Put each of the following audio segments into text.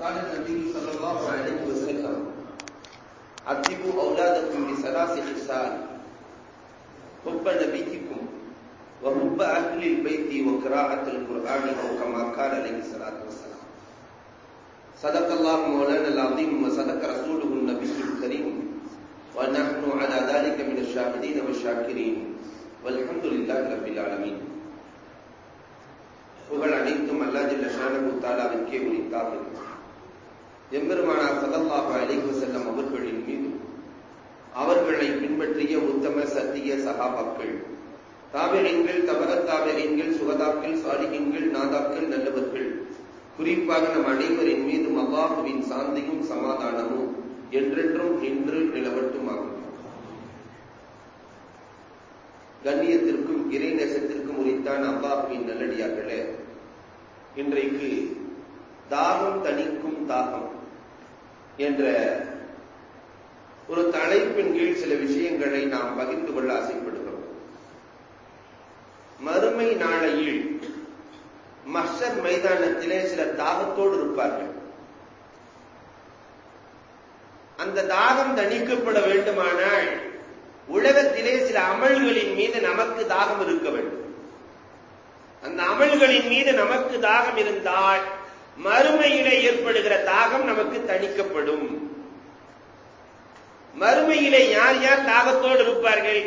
قال النبي صلى الله عليه وسلم أدبوا أولادكم بثلاث خصال حب نبيكم وحب أهل البيت وقراءة القرآن أو كما قال عليه الصلاة والسلام صدق الله مولانا العظيم وصدق رسوله النبي الكريم ونحن على ذلك من الشاهدين والشاكرين والحمد لله رب العالمين புகழ் அனைத்தும் அல்லா ஜில்ல ஷானபு தாலாவிற்கே உரித்தாக எம்பெருமானார் சல்லல்லாஹு அலைஹி வஸல்லம் அவர்களின் மீது அவர்களை பின்பற்றிய உத்தம சத்திய சகாபாக்கள். தாபிரீன்கள் தபர தாபிரீன்கள் சுகதாக்கள் சாலிகின்கள் நாதாக்கள் நல்லவர்கள். குறிப்பாக நம் அனைவரின் மீது அல்லாஹுவின் சாந்தியும் சமாதானமும் என்றென்றும் நின்று நிலவட்டுமாகும். கண்ணியத்திற்கும் இறைநேசத்திற்கும் உரித்தான் அல்லாஹுவின் நல்லடியார்களே இன்றைக்கு தாகம் தணிக்கும் தாகம். என்ற ஒரு தலைப்பின் கீழ் சில விஷயங்களை நாம் பகிர்ந்து கொள்ள ஆசைப்படுகிறோம். மறுமை நாளையில் மஹர் மைதானத்திலே சில தாகத்தோடு இருப்பார்கள். அந்த தாகம் தணிக்கப்பட வேண்டுமானால் உலகத்திலே சில அமல்களின் மீது நமக்கு தாகம் இருக்க வேண்டும். அந்த அமல்களின் மீது நமக்கு தாகம் இருந்தால் மறுமையிலே ஏற்படுகிற தாகம் நமக்கு தணிக்கப்படும். மறுமையிலே யார் யார் தாகத்தோடு இருப்பார்கள்?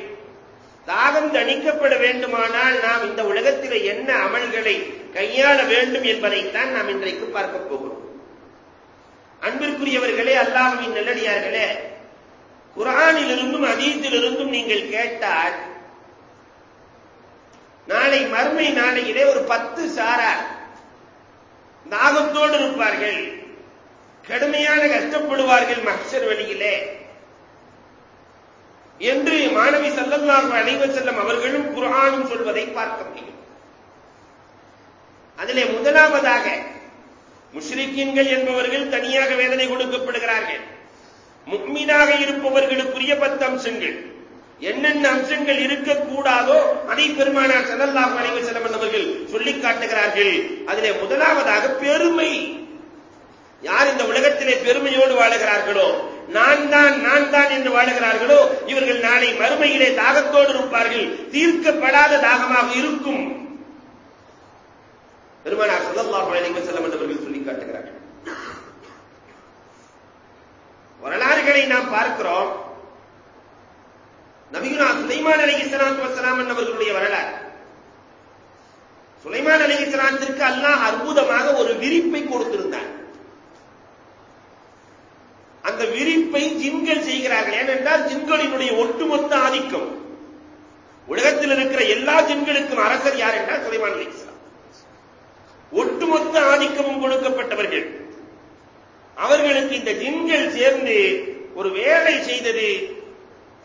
தாகம் தணிக்கப்பட வேண்டுமானால் நாம் இந்த உலகத்தில் என்ன அமல்களை கையாள வேண்டும் என்பதைத்தான் நாம் இன்றைக்கு பார்க்க போகிறோம். அன்பிற்குரியவர்களே அல்லாஹுவின் நல்லடியார்களே குரானிலிருந்தும் அதீத்திலிருந்தும் நீங்கள் கேட்டால் நாளை மறுமை நாளையிலே ஒரு பத்து சாரார் தாகத்தோடு இருப்பார்கள். கடுமையான கஷ்டப்படுவார்கள் மக்சர் வழியிலே. என்று மாணவி சல்லல்லாஹு அலைவ செல்லம் அவர்களும் குரானும் சொல்வதை பார்க்க முடியும். அதிலே முதலாவதாக முஷ்ரிக்கீன்கள் என்பவர்கள் தனியாக வேதனை கொடுக்கப்படுகிறார்கள். முக்மீனாக இருப்பவர்களுக்குரிய பத்து அம்சங்கள். என்னென்ன அம்சங்கள் இருக்கக்கூடாதோ அதை பெருமானார் செல்லல்லாஹு அலைவ செல்லம் அவர்கள் சொல்லிக் காட்டுகிறார்கள். அதிலே முதலாவதாக பெருமை. யார் இந்த உலகத்திலே பெருமையோடு வாழுகிறார்களோ? நான் தான் நான் தான் என்று வாழுகிறார்களோ? இவர்கள் நாளை மறுமையிலே தாகத்தோடு இருப்பார்கள். தீர்க்கப்படாத தாகமாக இருக்கும். பெருமானார் சல்லல்லாஹு அலைஹி வஸல்லம் அவர்கள் சொல்லி காட்டுகிறார்கள். வரலாறுகளை நாம் பார்க்கிறோம். நபிகுனா சுலைமான் அலகி சலாத்து வஸலாம் அவர்களுடைய வரலாறு. சுலைமான் அலகி சலாத்திற்கு அல்லாஹ் அற்புதமாக ஒரு விரிப்பை கொடுத்திருந்தார். அந்த விரிப்பை ஜின்கள் செய்கிறார்கள். ஏனென்றால் ஜின்களினுடைய ஒட்டுமொத்த ஆதிக்கம் உலகத்தில் இருக்கிற எல்லா ஜின்களுக்கும் அரசர் யார் என்றால் சுலைமான் அலி ஒட்டுமொத்த ஆதிக்கமும் கொடுக்கப்பட்டவர்கள். அவர்களுக்கு இந்த ஜின்கள் சேர்ந்து ஒரு வேலை செய்தது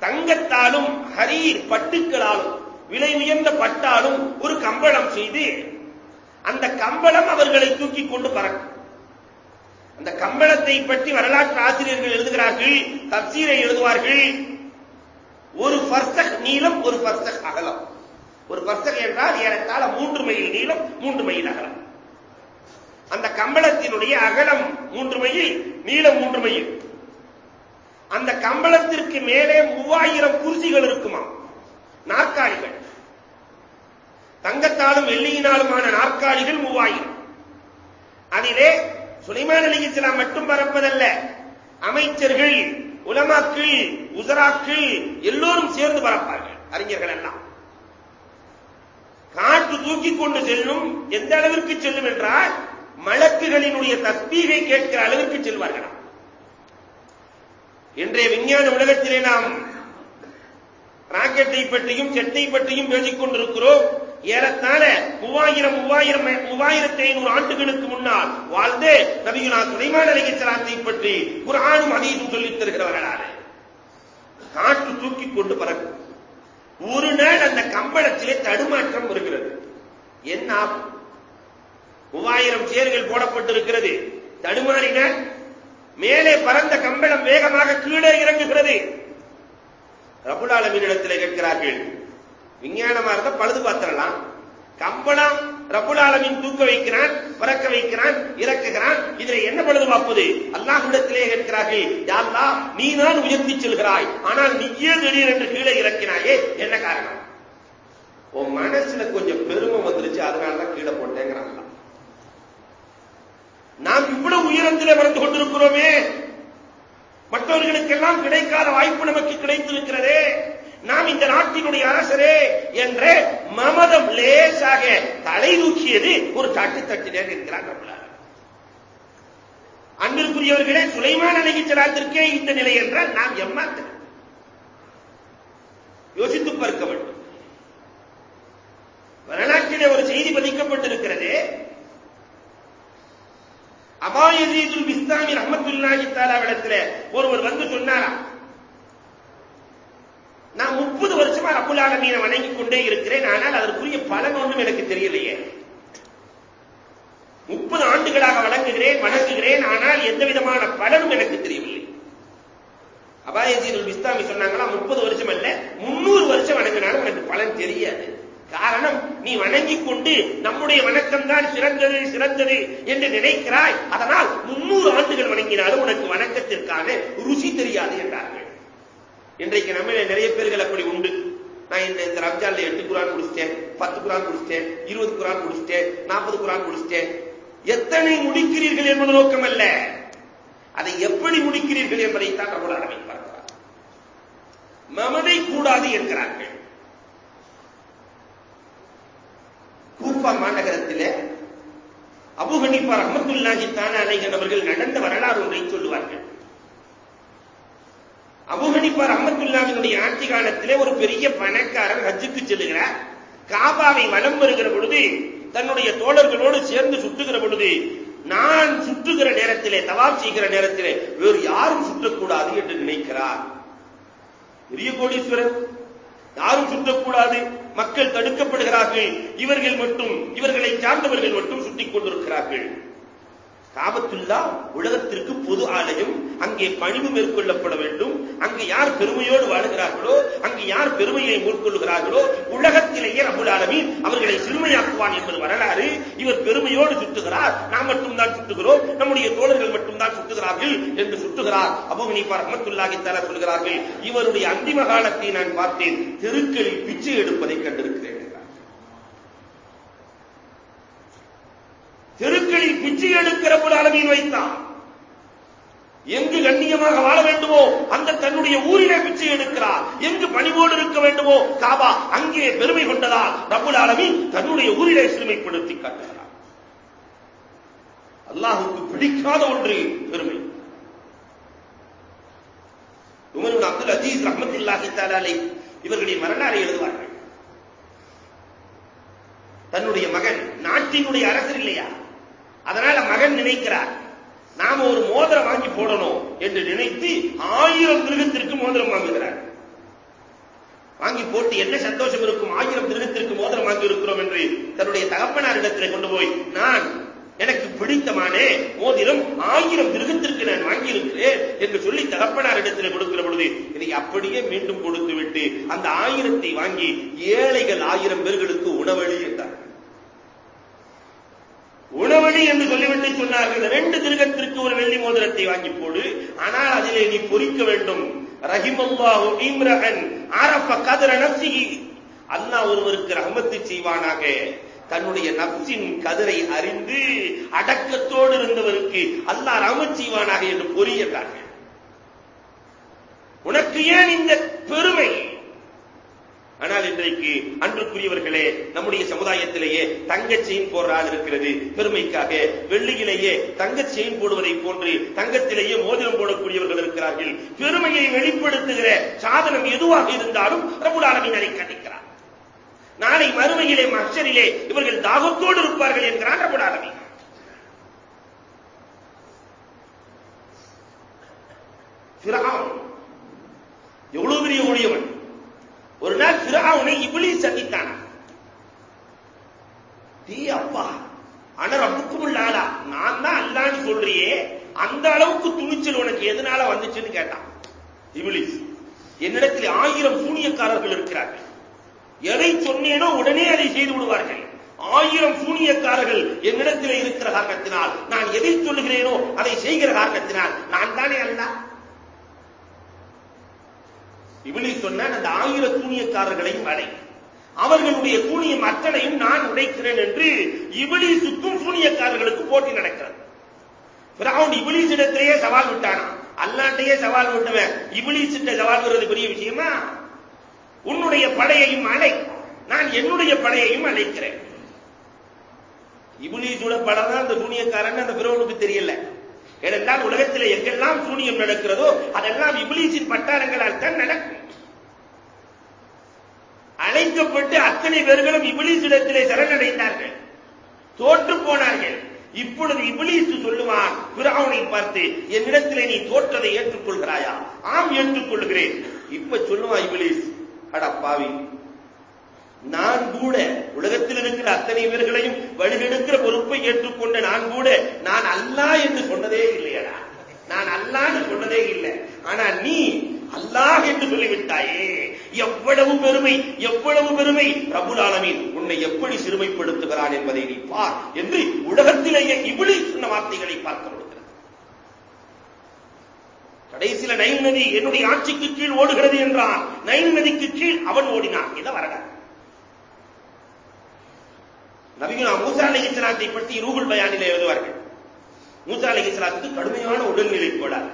தங்கத்தாலும் ஹரீர் பட்டுக்களாலும் விலை உயர்ந்த பட்டாலும் ஒரு கம்பளம் செய்து அந்த கம்பளம் அவர்களை தூக்கி கொண்டு பறக்கும். அந்த கம்பளத்தை பற்றி வரலாற்று ஆசிரியர்கள் எழுதுகிறார்கள் தப்சீரை எழுதுவார்கள். ஒரு பர்சக் நீளம் ஒரு பர்சக் அகலம். ஒரு பர்சக் என்றால் ஏறத்தாழ மூன்று மைல் நீளம் மூன்று மைல் அகலம். அந்த கம்பளத்தினுடைய அகலம் மூன்று மைல் நீளம் மூன்று மைல். அந்த கம்பளத்திற்கு மேலே மூவாயிரம் குருசிகள் இருக்குமா? நாற்காலிகள். தங்கத்தாலும் வெள்ளியினாலுமான நாற்காலிகள் மூவாயிரம். அதிலே சுலைமான் அலி இஸ்லாம் மட்டும் பறப்பதல்ல அமைச்சர்கள் உலமாக்கள் உசராக்கள் எல்லோரும் சேர்ந்து பறப்பார்கள் அறிஞர்கள் எல்லாம். காற்று தூக்கி கொண்டு செல்லும் எந்த அளவிற்கு செல்லும் என்றால் மலக்குகளினுடைய தஸ்பீகை கேட்கிற அளவிற்கு செல்வார்களாம். இன்றைய விஞ்ஞான உலகத்திலே நாம் ராக்கெட்டை பற்றியும் செட்டை பற்றியும் பேசிக் கொண்டிருக்கிறோம் ஏறத்தாழ மூவாயிரம் மூவாயிரம் மூவாயிரத்தி ஐநூறு ஆண்டுகளுக்கு முன்னால் வாழ்ந்து நபியுனா சுலைமான் அலிகச்சலாத்தை பற்றி குரானும் அதீதும் சொல்லித் தருகிற காற்று தூக்கி கொண்டு பறக்கும். ஒரு நாள் அந்த கம்பளத்திலே தடுமாற்றம் வருகிறது. என்ன ஆகும்? மூவாயிரம் சேர்கள் போடப்பட்டிருக்கிறது. தடுமாறினால் மேலே பறந்த கம்பளம் வேகமாக கீழே இறங்குகிறது. ரபுலாலமீனிடத்தில் கேட்கிறார்கள் விஞ்ஞானமா இருந்தா பழுது பார்த்திடலாம். கம்பளம் ரபுலாலமின் தூக்க வைக்கிறான் பறக்க வைக்கிறான் இறக்குகிறான். இதுல என்ன பழுது பார்ப்பது அல்லாஹ்விடத்திலே கேட்கிறார்கள் யாருலா நீ தான் உயர்த்தி செல்கிறாய். ஆனால் நீயே திடீரென்று கீழே இறக்கினாயே? என்ன காரணம்? உன் மனசுல கொஞ்சம் பெருமை வந்துருச்சு அதனாலதான் கீழே போட்டேங்கிறாங்க நாம் இவ்வளவு வந்திருக்கிறோமே மற்றவர்களுக்கெல்லாம் கிடைக்காத வாய்ப்பு நமக்கு கிடைத்திருக்கிறதே. நாம் இந்த நாட்டினுடைய அரசரே என்ற மமதம் லேசாக தலை தூக்கியது ஒரு தட்டு தட்டினர் என்கிறார் நம்மளால். அன்பிற்குரியவர்களே சுலைமான் அலைகிச்சலாத்திற்கே இந்த நிலை என்றால் நாம் எம்மாத்த யோசித்து பார்க்க வேண்டும். வரலாற்றிலே ஒரு செய்தி பதிக்கப்பட்டிருக்கிறது. அபாயதீதுல் பிஸ்தாமி ரஹமத்துல்லாஹி தாலாவிடத்துல ஒருவர் வந்து சொன்னாரா? நான் முப்பது வருஷமா ரப்புல் மீனை வணங்கிக் கொண்டே இருக்கிறேன் ஆனால் அதற்குரிய பலன் ஒன்றும் எனக்கு தெரியலையே. முப்பது ஆண்டுகளாக வணங்குகிறேன் வணங்குகிறேன் ஆனால் எந்த விதமான பலனும் எனக்கு தெரியவில்லை. அபாயதீதுல் பிஸ்தாமி சொன்னாங்களா முப்பது வருஷம் அல்ல முன்னூறு வருஷம் வணங்கினாலும் எனக்கு பலன் தெரியாது. காரணம் நீ வணங்கிக் கொண்டு நம்முடைய வணக்கம் தான் சிறந்தது சிறந்தது என்று நினைக்கிறாய். அதனால் முன்னூறு ஆண்டுகள் வணங்கினாலும் உனக்கு வணக்கத்திற்கான ருசி தெரியாது என்றார்கள். இன்றைக்கு நம்ம நிறைய பேர்கள் அப்படி உண்டு. நான் இந்த ரம்ஜான்ல எட்டு குரான் குடிச்சிட்டேன் பத்து குரான் குடிச்சிட்டேன் இருபது குரான் குடிச்சிட்டேன் நாற்பது குரான் குடிச்சிட்டேன் எத்தனை முடிக்கிறீர்கள் என்பது நோக்கம் அல்ல. அதை எப்படி முடிக்கிறீர்கள் என்பதைத்தான் நம்மளோட ஆலமீன் பார்க்கிறார். மமதை கூடாது என்கிறார்கள். கூப்பா மாநகரத்திலே அபு ஹனீஃபா ரஹமத்துல்லாஹி தானே அலைஹன் அவர்கள் நடந்த வரலாறு ஒன்றை சொல்லுவார்கள். அபு ஹனீஃபா ரஹமத்துல்லாஹினுடைய ஆட்சி காலத்திலே ஒரு பெரிய பணக்காரர் ஹஜ்ஜுக்கு செல்லுகிறார். காபாவை வலம் வருகிற பொழுது தன்னுடைய தோழர்களோடு சேர்ந்து சுற்றுகிற பொழுது நான் சுற்றுகிற நேரத்திலே தவாப் செய்கிற நேரத்திலே வேறு யாரும் சுற்றக்கூடாது என்று நினைக்கிறார். பெரிய கோடீஸ்வரர் யாரும் சுற்றக்கூடாது. மக்கள் தடுக்கப்படுகிறார்கள். இவர்கள் மட்டும் இவர்களை சார்ந்தவர்கள் மட்டும் சுட்டிக் கொண்டிருக்கிறார்கள். காபத்துல்லா உலகத்திற்கு பொது ஆலயம். அங்கே பணிவு மேற்கொள்ளப்பட வேண்டும். அங்கு யார் பெருமையோடு வாழுகிறார்களோ அங்கு யார் பெருமையை மேற்கொள்ளுகிறார்களோ உலகத்திலேயே ரபுல் ஆலமீன் அவர்களை சிறுமையாக்குவான் என்பது வரலாறு. இவர் பெருமையோடு சுட்டுகிறார் நாம் மட்டும்தான் சுட்டுகிறோம் நம்முடைய தோழர்கள் மட்டும்தான் சுட்டுகிறார்கள் என்று சுட்டுகிறார் அபு ஹனீஃபா ரஹ்மத்துல்லாஹி சொல்கிறார்கள் இவருடைய அந்திம காலத்தை நான் பார்த்தேன். தெருக்களில் பிச்சை எடுப்பதை கண்டிருக்கிறேன். தெருக்களில் பிச்சை எடுக்கிற ஒரு அளவில் வைத்தான். எங்கு கண்ணியமாக வாழ வேண்டுமோ அந்த தன்னுடைய ஊரிலே பிச்சை எடுக்கிறார். எங்கு பணிவோடு இருக்க வேண்டுமோ காபா அங்கே பெருமை கொண்டதால் ரபுல் ஆலமீன் தன்னுடைய ஊரிலே சிறுமைப்படுத்தி காட்டுகிறார். அல்லாஹுக்கு பிடிக்காத ஒன்று பெருமை. உமருன் அப்துல் அஜீஸ் ரஹமத்துல்லாஹி தாலாலை இவர்களின் மரணாரை எழுதுவார்கள். தன்னுடைய மகன் நாட்டினுடைய அரசர் இல்லையா? அதனால மகன் நினைக்கிறார் நாம ஒரு மோதிரம் வாங்கி போடணும் என்று நினைத்து ஆயிரம் திருகத்திற்கு மோதிரம் வாங்குகிறார். வாங்கி போட்டு என்ன சந்தோஷம் இருக்கும்? ஆயிரம் திருகத்திற்கு மோதிரம் வாங்கி இருக்கிறோம் என்று தன்னுடைய தகப்பனாரிடத்தில் கொண்டு போய் நான் எனக்கு பிடித்தமானே மோதிரம் ஆயிரம் திருகத்திற்கு நான் வாங்கியிருக்கிறேன் என்று சொல்லி தகப்பனாரிடத்தில் கொடுக்கிற பொழுது இதை அப்படியே மீண்டும் கொடுத்து விட்டு அந்த ஆயிரத்தை வாங்கி ஏழைகள் ஆயிரம் பேர்களுக்கு உணவழி என்றார். உணவழி என்று சொல்லிவிட்டு சொன்னார்கள். ரெண்டு திருகத்திற்கு ஒரு வெள்ளி மோதிரத்தை வாங்கி போடு. ஆனால் அதிலே நீ பொறிக்க வேண்டும். ரஹிமல்லாஹு இம்ரஹன் அரஃப கதிர நப்சிஹி அல்லாஹ் ஒருவருக்கு ரஹமத்து செய்வானாக. தன்னுடைய நப்சின் கதிரை அறிந்து அடக்கத்தோடு இருந்தவருக்கு அல்லாஹ் ரஹமத் செய்வானாக என்று பொறியிட்டார்கள். உனக்கு ஏன் இந்த பெருமை? ஆனால் இன்றைக்கு அன்புக்குரியவர்களே நம்முடைய சமுதாயத்திலேயே தங்க செயின் போடுற ஆள் இருக்கிறது. பெருமைக்காக வெள்ளியிலேயே தங்க செயின் போடுவதை போன்று தங்கத்திலேயே மோதிரம் போடக்கூடியவர்கள் இருக்கிறார்கள். பெருமையை வெளிப்படுத்துகிற சாதனம் எதுவாக இருந்தாலும் ரபுல் ஆலமீன் அதை கண்டிக்கிறார். நாளை மறுமையிலே மக்சரிலே இவர்கள் தாகத்தோடு இருப்பார்கள் என்கிறான் ரபுல் ஆலமீன். எவ்வளவு பெரிய ஊழியவன்? ஒரு நாள் பிராவுனை இபிலி சந்தித்தான். டீ அப்பா ஆனா ரப்புக்கும் ஆளா? நான் தான் அல்லான்னு சொல்றியே. அந்த அளவுக்கு துணிச்சல் உனக்கு எதனால வந்துச்சுன்னு கேட்டான். இபிலிஸ் என்னிடத்தில் ஆயிரம் சூனியக்காரர்கள் இருக்கிறார்கள். எதை சொன்னேனோ உடனே அதை செய்து விடுவார்கள். ஆயிரம் சூனியக்காரர்கள் என்னிடத்தில் இருக்கிற காரணத்தினால் நான் எதை சொல்லுகிறேனோ அதை செய்கிற காரணத்தினால் நான் தானே அல்ல? இவளி சொன்ன அந்த ஆயிர சூனியக்காரர்களையும் அடை. அவர்களுடைய சூனியம் அத்தனையும் நான் உடைக்கிறேன் என்று இபிலிசுக்கும் சூனியக்காரர்களுக்கு போட்டி நடக்கிறது. பிராவுன் இபிலிஸ் இடத்திலேயே சவால் விட்டானா? அல்லாட்டையே சவால் விட்டுவேன். இபிலிசிட்ட சவால் வருவது பெரிய விஷயமா? உன்னுடைய படையையும் அழை நான் என்னுடைய படையையும் அழைக்கிறேன். இபிலிசோட படம் தான் அந்த சூனியக்காரன் அந்த பிறவனுக்கு தெரியல. ஏனென்றால் உலகத்தில் எங்கெல்லாம் சூனியம் நடக்கிறதோ அதெல்லாம் இபிலிசின் பட்டாரங்களால் தான் நடக்கும். அழைக்கப்பட்டு அத்தனை பேர்களும் இபிலிசிடத்திலே சரணடைந்தார்கள். தோற்று போனார்கள். இப்பொழுது இபிலிஸ் சொல்லுவான் பிராவனை பார்த்து என்னிடத்திலே நீ தோற்றதை ஏற்றுக்கொள்கிறாயா? ஆம் ஏற்றுக்கொள்கிறேன். இப்ப சொல்லுவான் இபிலிஸ் அட பாவி நான் கூட உலகத்தில் இருக்கிற அத்தனை பேர்களையும் வழிகெடுக்கிற பொறுப்பை ஏற்றுக்கொண்ட நான் கூட நான் அல்லா என்று சொன்னதே இல்லையடா. நான் அல்லான்னு சொன்னதே இல்லை. ஆனா நீ அல்லாஹ் என்று சொல்லிவிட்டாயே. எவ்வளவு பெருமை எவ்வளவு பெருமை. பிரபுல் ஆலமீன் உன்னை எப்படி சிறுமைப்படுத்துகிறான் என்பதை நீ பார் என்று உலகத்திலேயே இவ்வளி சொன்ன வார்த்தைகளை பார்க்க முடிகிறது. கடைசியில நைல் நதி என்னுடைய ஆட்சிக்கு கீழ் ஓடுகிறது என்றான். நைல் நதிக்கு கீழ் அவன் ஓடினான். இதை வரலாறு நபிகுனா மூசா அலிஹிஸ்லாத்தை பற்றி ரூகுல் பயானிலே எழுதுவார்கள். மூசா அலிஹிஸ்லாத்துக்கு கடுமையான உடல்நிலை கோளாறு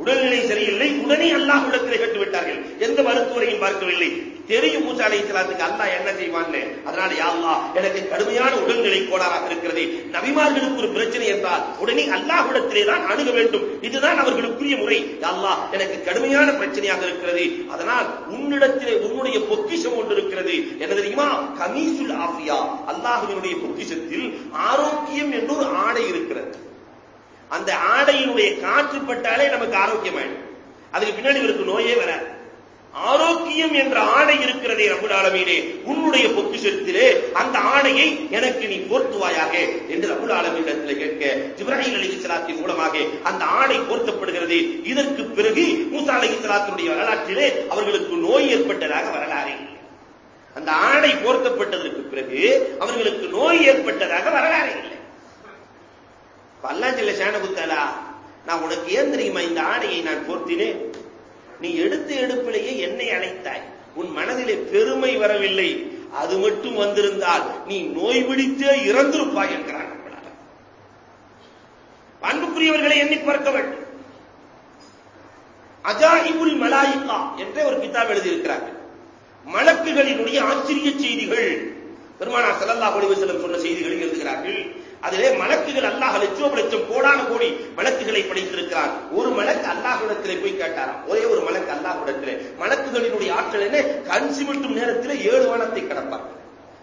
உடல்நிலை சரியில்லை. உடனே அல்லாஹ் உள்ளத்திலே கட்டுவிட்டார்கள். எந்த மருத்துவரையும் பார்க்கவில்லை. தெரியும் மூசா அலை இஸ்லாத்துக்கு அல்லாஹ் என்ன செய்வான்னு. அதனால யா எனக்கு கடுமையான உடல்நிலை கோளாறாக இருக்கிறது. நபிமார்களுக்கு ஒரு பிரச்சனை என்றால் உடனே அல்லாஹ்விடத்திலே தான் அணுக வேண்டும். இதுதான் அவர்களுக்குரிய முறை. யா எனக்கு கடுமையான பிரச்சனையாக இருக்கிறது. அதனால் உன்னிடத்திலே உன்னுடைய பொக்கிஷம் ஒன்று இருக்கிறது. என்ன தெரியுமா? கமீசுல் ஆஃபியா. அல்லாஹுவினுடைய பொக்கிஷத்தில் ஆரோக்கியம் என்று ஒரு ஆடை இருக்கிறது. அந்த ஆடையினுடைய காற்று பட்டாலே நமக்கு ஆரோக்கியமாயிடும். அதுக்கு பின்னாடி இவருக்கு நோயே வராது. ஆரோக்கியம் என்ற ஆடை இருக்கிறதே ரபுல் ஆலமீனே உன்னுடைய பொக்கிஷத்திலே அந்த ஆடையை எனக்கு நீ போர்த்துவாயாக என்று ரபுல் ஆலமீனிடத்தில் கேட்க ஜிப்ராஹிம் அலி இஸ்லாத்தின் மூலமாக அந்த ஆடை போர்த்தப்படுகிறது. இதற்கு பிறகு மூசா அலி இஸ்லாத்தினுடைய வரலாற்றிலே அவர்களுக்கு நோய் ஏற்பட்டதாக வரலாறு. அந்த ஆடை போர்த்தப்பட்டதற்கு பிறகு அவர்களுக்கு நோய் ஏற்பட்டதாக வரலாறு. இல்லை சேனகுத்தலா நான் உனக்கு ஏன் தெரியுமா இந்த ஆடையை நான் போர்த்தினேன்? நீ எடுத்த எடுப்பிலேயே என்னை அழைத்தாய் உன் மனதிலே பெருமை வரவில்லை. அது மட்டும் வந்திருந்தால் நீ நோய் பிடித்தே இறந்திருப்பாய் என்கிறான் அன்புக்குரியவர்களை எண்ணி பார்க்க வேண்டும். அஜாஹிபுல் மலாயிகா என்ற ஒரு கிதாப் எழுதியிருக்கிறார்கள். மலக்குகளினுடைய ஆச்சரிய செய்திகள். பெருமானா செல்லல்லா ஒளிவு செல்லும் சொன்ன செய்திகளை எழுதுகிறார்கள். அதிலே மலக்குகள் அல்லாஹ் லட்சம் லட்சம் கோடான கோடி மலக்குகளை படைத்திருக்கிறார் ஒரு மலக்கு அல்லாஹ்விடத்திலே போய் கேட்டாராம். ஒரே ஒரு மலக்கு அல்லாஹ்விடத்திலே. மலக்குகளினுடைய ஆற்றல் என்ன? கண் சிமிட்டும் நேரத்தில் ஏழு வானத்தை கடப்பார்.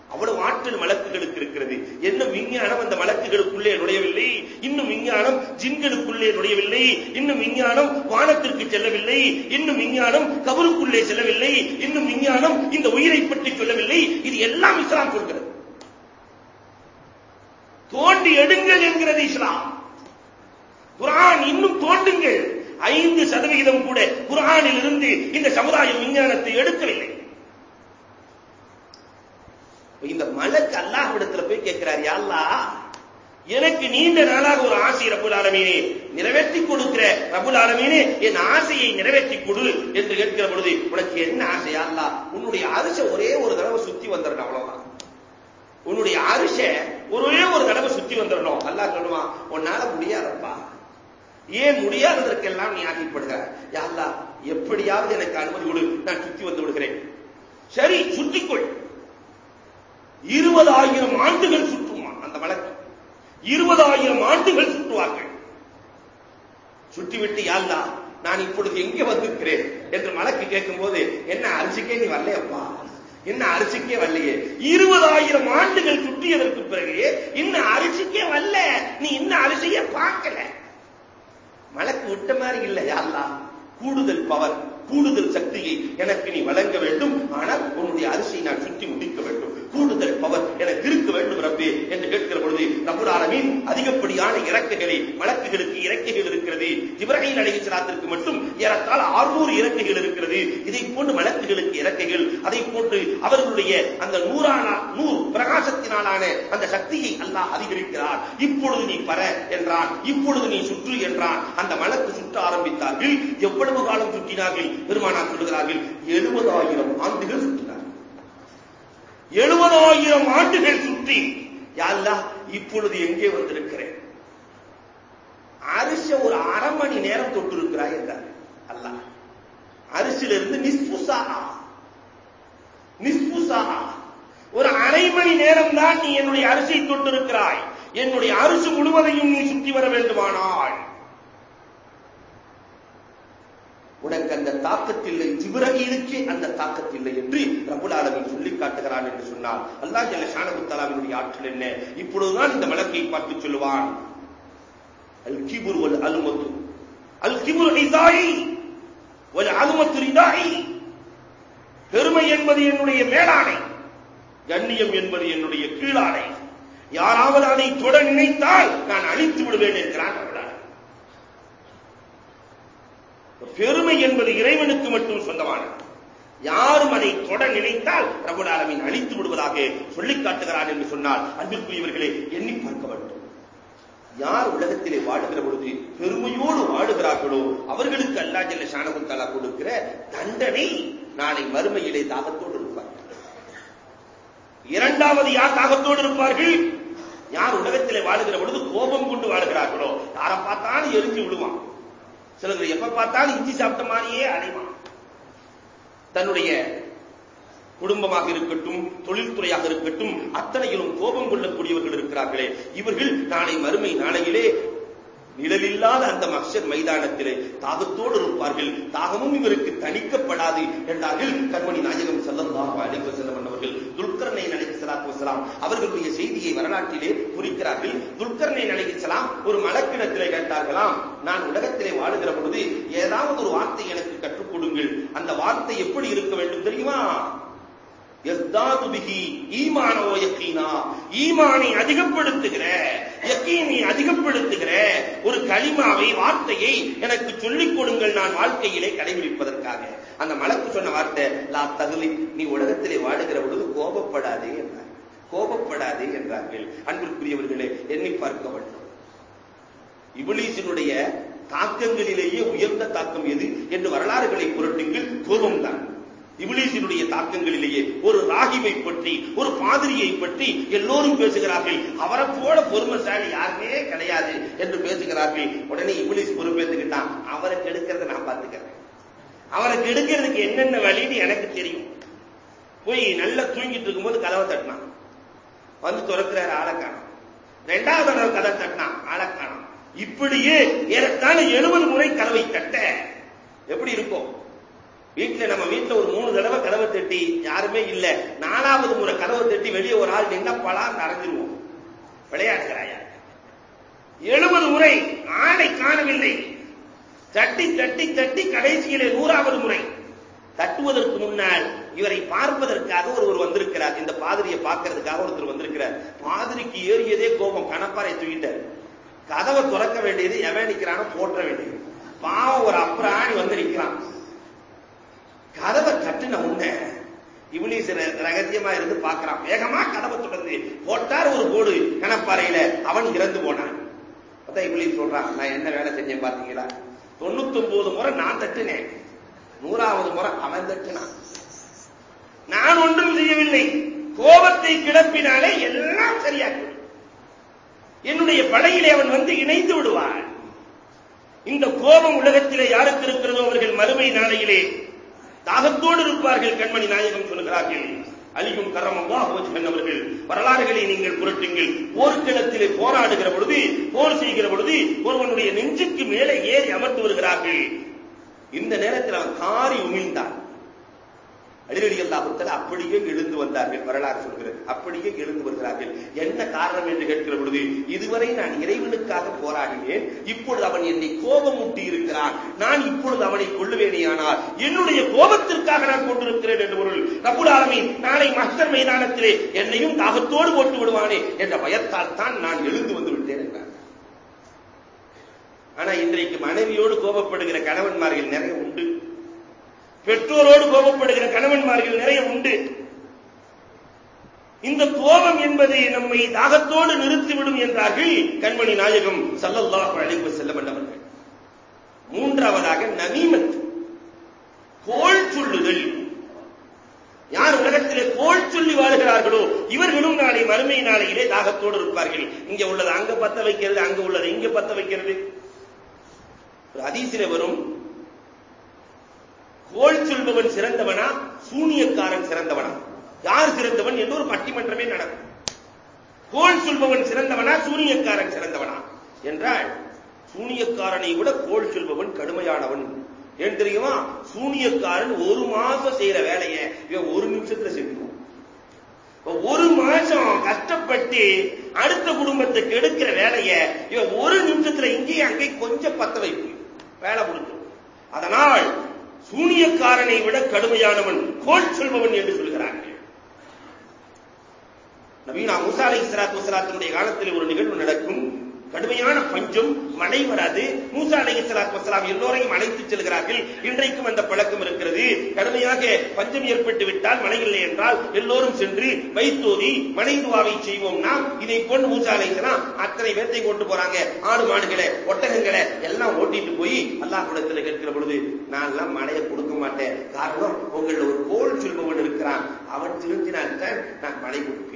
அவ்வளவு ஆற்றல் மலக்குகளுக்கு இருக்கிறது. என்ன விஞ்ஞானம் அந்த மலக்குகளுக்குள்ளே நுழையவில்லை? இன்னும் விஞ்ஞானம் ஜின்களுக்குள்ளே நுழையவில்லை. இன்னும் விஞ்ஞானம் வானத்திற்கு செல்லவில்லை. இன்னும் விஞ்ஞானம் கபருக்குள்ளே செல்லவில்லை. இன்னும் விஞ்ஞானம் இந்த உயிரை பற்றி சொல்லவில்லை. இது எல்லாம் இஸ்லாம் சொல்கிறது. தோண்டி எடுங்கள் என்கிறது இஸ்லாம். குரான் இன்னும் தோண்டுங்கள். ஐந்து சதவிகிதம் கூட குரானில் இருந்து இந்த சமுதாயம் விஞ்ஞானத்தை எடுக்கவில்லை. இந்த மலக்கு அல்லாஹ்விடத்துல போய் கேட்கிறார் யாழ்லா எனக்கு நீண்ட நாளாக ஒரு ஆசை ரபுல் ஆலமீனே. நிறைவேற்றி கொடுக்கிற ரபுல் ஆலமீனே என் ஆசையை நிறைவேற்றி கொடு என்று கேட்கிற பொழுது உனக்கு என்ன ஆசையா அல்லா உன்னுடைய அரிசை ஒரே ஒரு தடவை சுத்தி வந்துடணும் அவ்வளவுதான். உன்னுடைய அரிசை ஒரே ஒரு தடவை சுத்தி வந்துடணும் அல்லாஹ் சொல்லுவான் உன்னால முடியாதப்பா. ஏன் முடியாததற்கெல்லாம் நீ ஆகிப்படுகிற யாருலா எப்படியாவது எனக்கு அனுமதி கொடு. நான் சுத்தி வந்து விடுகிறேன். சரி சுத்திக்கொள். இருபதாயிரம் ஆண்டுகள் சுற்றுமா அந்த வழக்கு. இருபதாயிரம் ஆண்டுகள் சுற்றுவார்கள். சுற்றிவிட்டு யாருலா நான் இப்பொழுது எங்கே வந்திருக்கிறேன்? என்று மலக்கு கேட்கும் போது என்ன அரிசிக்கே நீ வரலையப்பா. என்ன அரிசிக்கே வரலையே. இருபதாயிரம் ஆண்டுகள் சுற்றியதற்கு பிறகு இன்னும் அரிசிக்கே வரல. நீ இன்னும் அரிசியே பார்க்கல. மலக்கு விட்ட மாதிரி இல்லையா கூடுதல் பவர். கூடுதல் சக்தியை எனக்கு நீ வழங்க வேண்டும். ஆனால் உன்னுடைய அரிசியை நான் சுற்றி முடிக்க வேண்டும். கூடுதல் பவர் எனக்கு இருக்க வேண்டும் ரப்பே என்று கேட்கிற பொழுது ரபுல் அதிகப்படியான இறக்கைகளை வழக்குகளுக்கு இறக்கைகள் இருக்கிறது. ஜிப்ராஹிம் அலைஹிஸ்ஸலாத்திற்கு மட்டும் ஏறத்தால் ஆறுநூறு இறக்கைகள் இருக்கிறது. இதை போன்று வழக்குகளுக்கு இறக்கைகள் அதை போன்று அவர்களுடைய அந்த நூறான நூறு பிரகாசத்தினாலான அந்த சக்தியை அல்லாஹ் அதிகரிக்கிறார். இப்பொழுது நீ பர என்றான் இப்பொழுது நீ சுற்று என்றான். அந்த மலக்கு சுற்ற ஆரம்பித்தார்கள். எவ்வளவு காலம் சுற்றினார்கள்? பெருமானார் சொல்லுகிறார்கள் எழுபதாயிரம் ஆண்டுகள் சுற்றினார். எழுபதாயிரம் ஆண்டுகள் சுற்றி யாழ்லா இப்பொழுது எங்கே வந்திருக்கிறேன்? அரிச ஒரு அரை மணி நேரம் தொட்டிருக்கிறாய் என்றார். அல்லாஹ் அரிசிலிருந்து நிஸ்புசா நிஸ்புசா ஒரு அரை மணி நேரம் தான் நீ என்னுடைய அரிசியை தொட்டிருக்கிறாய். என்னுடைய அரிசி முழுவதையும் நீ சுற்றி வர வேண்டுமானால். உனக்கு அந்த தாக்கத்தில்லை ஜிப்ரஹீலுக்கே அந்த தாக்கத்தில்லை என்று ரபுல் ஆலமீன் சொல்லி காட்டுகிறான் என்று சொன்னார் அல்லாஹ் ஜல்ல ஷானகுத்தாலாவினுடைய ஆற்றல் என்ன? இப்பொழுதுதான் இந்த மலக்கை பார்த்து சொல்லுவான். அல் கிபுர் ஒல் அலுமத்து அல் கிபுர் ரிதாயி. அலுமத்து பெருமை என்பது என்னுடைய மேலாடை கண்ணியம் என்பது என்னுடைய கீழாடை. யாராவது அதை தொட நினைத்தால் நான் அழித்து விடுவேன் என்கிறான் ரபுல் ஆலமீன். பெருமை என்பது இறைவனுக்கு மட்டும் சொந்தமானது. யாரும் அதை தொட நினைத்தால் ரபுல் ஆலமீன் அழித்து விடுவதாக சொல்லிக் காட்டுகிறான் என்று சொன்னால் அன்பிற்குரியவர்களே எண்ணி பார்க்க வேண்டும். யார் உலகத்திலே வாழுகிற பொழுது பெருமையோடு வாழுகிறார்களோ அவர்களுக்கு அல்லா ஜல்ல சாணகம் தலா கொடுக்கிற தண்டனை நாளை மறுமையிலே தாகத்தோடு இருப்பார்கள் இரண்டாவது யார் தாகத்தோடு இருப்பார்கள்? யார் உலகத்திலே வாழுகிற பொழுது கோபம் கொண்டு வாழுகிறார்களோ யாரை பார்த்தாலும் எரிஞ்சு விடுவான். சிலர் எப்ப பார்த்தாலும் இஞ்சி சாப்பிட்ட மாதிரியே அடைவான். தன்னுடைய குடும்பமாக இருக்கட்டும் தொழில்துறையாக இருக்கட்டும் அத்தனையிலும் கோபம் கொள்ளக்கூடியவர்கள் இருக்கிறார்களே. இவர்கள் நாளை மறுமை நாளையிலே நிழலில்லாத அந்த மக்சர் மைதானத்திலே தாகத்தோடு இருப்பார்கள். தாகமும் இவருக்கு தணிக்கப்படாது என்றார்கள் கண்மணி நாயகம் செல்லம் அழைப்பு செல்லம் வஸல்லம் துல்கர்னை துல்கர்னைன் சலாத்து வசலாம் அவர்களுடைய செய்தியை வரலாற்றிலே குறிக்கிறார்கள். துல்கர்னைன் சலாம் ஒரு மலக்கிடத்திலே கேட்டார்களாம் நான் உலகத்திலே வாழுகிற பொழுது ஏதாவது ஒரு வார்த்தை எனக்கு கற்றுக் கொடுங்கள். அந்த வார்த்தை எப்படி இருக்க வேண்டும் தெரியுமா? எஸ்தாது பிகி ஈமானோ யக்கீனா. ஈமானை அதிகப்படுத்துகிற யக்கீனை அதிகப்படுத்துகிற ஒரு களிமாவை வார்த்தையை எனக்கு சொல்லிக் கொடுங்கள் நான் வாழ்க்கையிலே கடைபிடிப்பதற்காக. அந்த மலக்கு சொன்ன வார்த்தை லா தகுலி நீ உலகத்திலே வாடுகிற பொழுது கோபப்படாதே என்றார். கோபப்படாதே என்றார்கள். அன்பிற்குரியவர்களே எண்ணி பார்க்க வேண்டும். இபிலீசினுடைய தாக்கங்களிலேயே உயர்ந்த தாக்கம் எது? என்று வரலாறுகளை புரட்டுங்கள். கோபம்தான். இபிலிசினுடைய தாக்கங்களிலேயே ஒரு ராகிவை பற்றி ஒரு பாதிரியை பற்றி எல்லோரும் பேசுகிறார்கள். அவரை போல பொறுமைசாலி யாருமே கிடையாது என்று பேசுகிறார்கள். உடனே இபிலிஸ் பொறுப்பேற்றுக்கிட்டான் அவரை கெடுக்கிறத நான் பார்த்துக்கிறேன். அவரை கெடுக்கிறதுக்கு என்னென்ன வழின்னு எனக்கு தெரியும். போய் நல்லா தூங்கிட்டு இருக்கும்போது கதவை தட்டினான். வந்து துறக்கிறார் ஆளக்கானம் ரெண்டாவது தடவை கதை தட்டினான். ஆளக்கானம் இப்படியே ஏறத்தாழ எழுபது முறை கதவை தட்ட. எப்படி இருக்கும் வீட்டுல நம்ம வீட்டுல ஒரு மூணு தடவை கதவை தட்டி யாருமே இல்ல. நாலாவது முறை கதவை தட்டி வெளியே ஒரு ஆள் நின்னா பலா நடந்துருவோம் விளையாடுகிறாயா எழுபது முறை ஆளை காணவில்லை. தட்டி தட்டி தட்டி கடைசியிலே நூறாவது முறை. தட்டுவதற்கு முன்னால் இவரை பார்ப்பதற்காக ஒருவர் வந்திருக்கிறார். இந்த பாதிரியை பார்க்கறதுக்காக ஒருத்தர் வந்திருக்கிறார். பாதிரிக்கு ஏறியதே கோபம். கணப்பாறை தூக்கிட்டார். கதவை துறக்க வேண்டியது எவன் நிற்கிறானோ போற்ற வேண்டியது. பாவம் ஒரு அப்புறாணி வந்து நிற்கிறான் கதவை கட்டின உடனே இவனீஸ் ரகசியமா இருந்து பார்க்கிறான். வேகமா கதவை தொடர்ந்து போட்டார் ஒரு கோடு கணப்பாறையில. அவன் இறந்து போனான். அதான் இவளையும் சொல்றான் நான் என்ன வேலை செஞ்சேன் பாத்தீங்களா தொண்ணூத்தி ஒன்பது முறை நான் தட்டுனேன். நூறாவது முறை அவன் தட்டுனான். நான் ஒன்றும் செய்யவில்லை. கோபத்தை கிளப்பினாலே எல்லாம் சரியாகும் என்னுடைய படையிலே அவன் வந்து இணைந்து விடுவான். இந்த கோபம் உலகத்திலே யாருக்கு இருக்கிறதோ அவர்கள் மறுமை நாளையிலே தாகத்தோடு இருப்பார்கள் கண்மணி நாயகம் சொல்கிறார்கள் அலிகும் கரமல்லா ஹோஜன் அவர்கள் வரலாறுகளை நீங்கள் புரட்டுங்கள். போர்க்களத்திலே போராடுகிற பொழுது போர் செய்கிற பொழுது ஒருவனுடைய நெஞ்சுக்கு மேலே ஏறி அமர்ந்து வருகிறார்கள். இந்த நேரத்தில் அவன் காரி உமிழ்ந்தான். அலிரடி அல்லாஹுத்தல அப்படியே எழுந்து வந்தார்கள் வரலாறு சொல்கிறது. அப்படியே எழுந்து வருகிறார்கள். என்ன காரணம் என்று கேட்கிற பொழுது இதுவரை நான் இறைவனுக்காக போராடினேன் இப்பொழுது அவன் என்னை கோபம் ஊட்டி இருக்கிறான். நான் இப்பொழுது அவனை கொள்ளுவேனேயானால் என்னுடைய கோபத்திற்காக நான் கொண்டிருக்கிறேன் என்று பொருள். ரபுல் ஆலமீன் நாளை மஸ்தர் மைதானத்திலே என்னையும் தாகத்தோடு போட்டு விடுவானே என்ற பயத்தால் தான் நான் எழுந்து வந்து விட்டேன் என்றார் ஆனா இன்றைக்கு மனைவியோடு கோபப்படுகிற கணவன்மார்கள் நிறைய உண்டு. பெற்றோரோடு கோபப்படுகிற கணவன்மார்கள் நிறைய உண்டு. இந்த கோபம் என்பது நம்மை தாகத்தோடு நிறுத்திவிடும் என்றார்கள் கண்மணி நாயகம் சல்லல்லாஹு அழைப்பு செல்ல அவர்கள். மூன்றாவதாக நமீமத். கோல் சொல்லுதல். யார் உலகத்திலே கோல் சொல்லி வாழ்கிறார்களோ இவர்களும் நாளை மறுமை நாளையிலே தாகத்தோடு இருப்பார்கள். இங்க உள்ளது அங்க பத்த வைக்கிறது அங்க உள்ளது இங்க பத்த வைக்கிறது. ஒரு வரும் கோல் சொல்பவன் சிறந்தவனா? சூனியக்காரன் சிறந்தவனா? யார் சிறந்தவன் என்று ஒரு பட்டிமன்றமே நடக்கும். கோல் சொல்பவன் சிறந்தவனா? சூனியக்காரன் சிறந்தவனா? என்றால் சூனியக்காரனை விட கோல் சொல்பவன் கடுமையானவன். ஏன் தெரியுமா? சூனியக்காரன் ஒரு மாசம் செய்யற வேலையை இவன் ஒரு நிமிஷத்துல செஞ்சுருவான். ஒரு மாசம் கஷ்டப்பட்டு அடுத்த குடும்பத்துக்கு எடுக்கிற வேலையை இவன் ஒரு நிமிஷத்துல இங்கேயும் அங்கே கொஞ்சம் பத்த வைப்பு வேலை முடிஞ்சு அதனால் சூனியக்காரனை விட கடுமையானவன் கோல் சொல்பவன் என்று சொல்கிறார்கள். நவீனா முசாலை அலை இஸ்லாத்து வசலாத்தினுடைய காலத்தில் ஒரு நிகழ்வு நடக்கும். கடுமையான பஞ்சம் மழை வராது. மூசா அலை வசலாம் எல்லோரையும் அழைத்து செல்கிறார்கள். இன்றைக்கும் அந்த பழக்கம் இருக்கிறது. கடுமையாக பஞ்சம் ஏற்பட்டு விட்டால் மழை இல்லை என்றால் எல்லோரும் சென்று வைத்தோதி மலை துவாவை செய்வோம். நாம் இதை கொண்டு மூசா அலை அத்தனை பேர்த்தை கொண்டு போறாங்க. ஆடு மாடுகளை ஒட்டகங்களை எல்லாம் ஓட்டிட்டு போய் அல்லாஹ் குடத்தில் கேட்கிற பொழுது நான் எல்லாம் மழையை கொடுக்க மாட்டேன். காரணம் உங்கள ஒரு கோல் சொல்பவன் இருக்கிறான். அவன் திருந்தினால்தான் நான் மழை கொடுப்பேன்.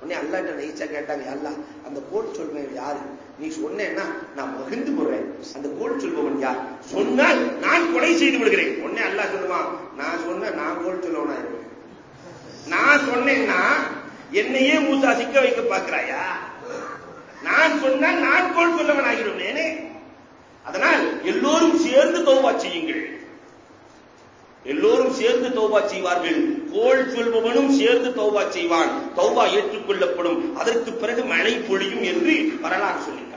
உடனே அல்லாட்ட நெய்ச்சா கேட்டாங்க அல்லா அந்த கோல் சொல்பவன் யாரு? நீ சொன்னேன்னா நான் மகிழ்ந்து போடுறேன் அந்த கோல் சொல்பவன் யார்? சொன்னால் நான் கொலை செய்து விடுகிறேன். உடனே அல்லா சொல்லுவான் நான் சொன்ன நான் கோல் சொல்லவனா நான் சொன்னேன்னா என்னையே மூசா சிக்க வைக்க பார்க்கிறாயா? நான் சொன்னால் நான் கோல் சொல்லவன் ஆகிடுவேனே அதனால் எல்லோரும் சேர்ந்து தௌவா செய்யுங்கள். எல்லோரும் சேர்ந்து தௌபா செய்வார்கள். கோல் சொல்பவனும் சேர்ந்து தௌபா செய்வான். தௌபா ஏற்றுக்கொள்ளப்படும். அதற்கு பிறகு மழை பொழியும் என்று வரலாறு சொல்லி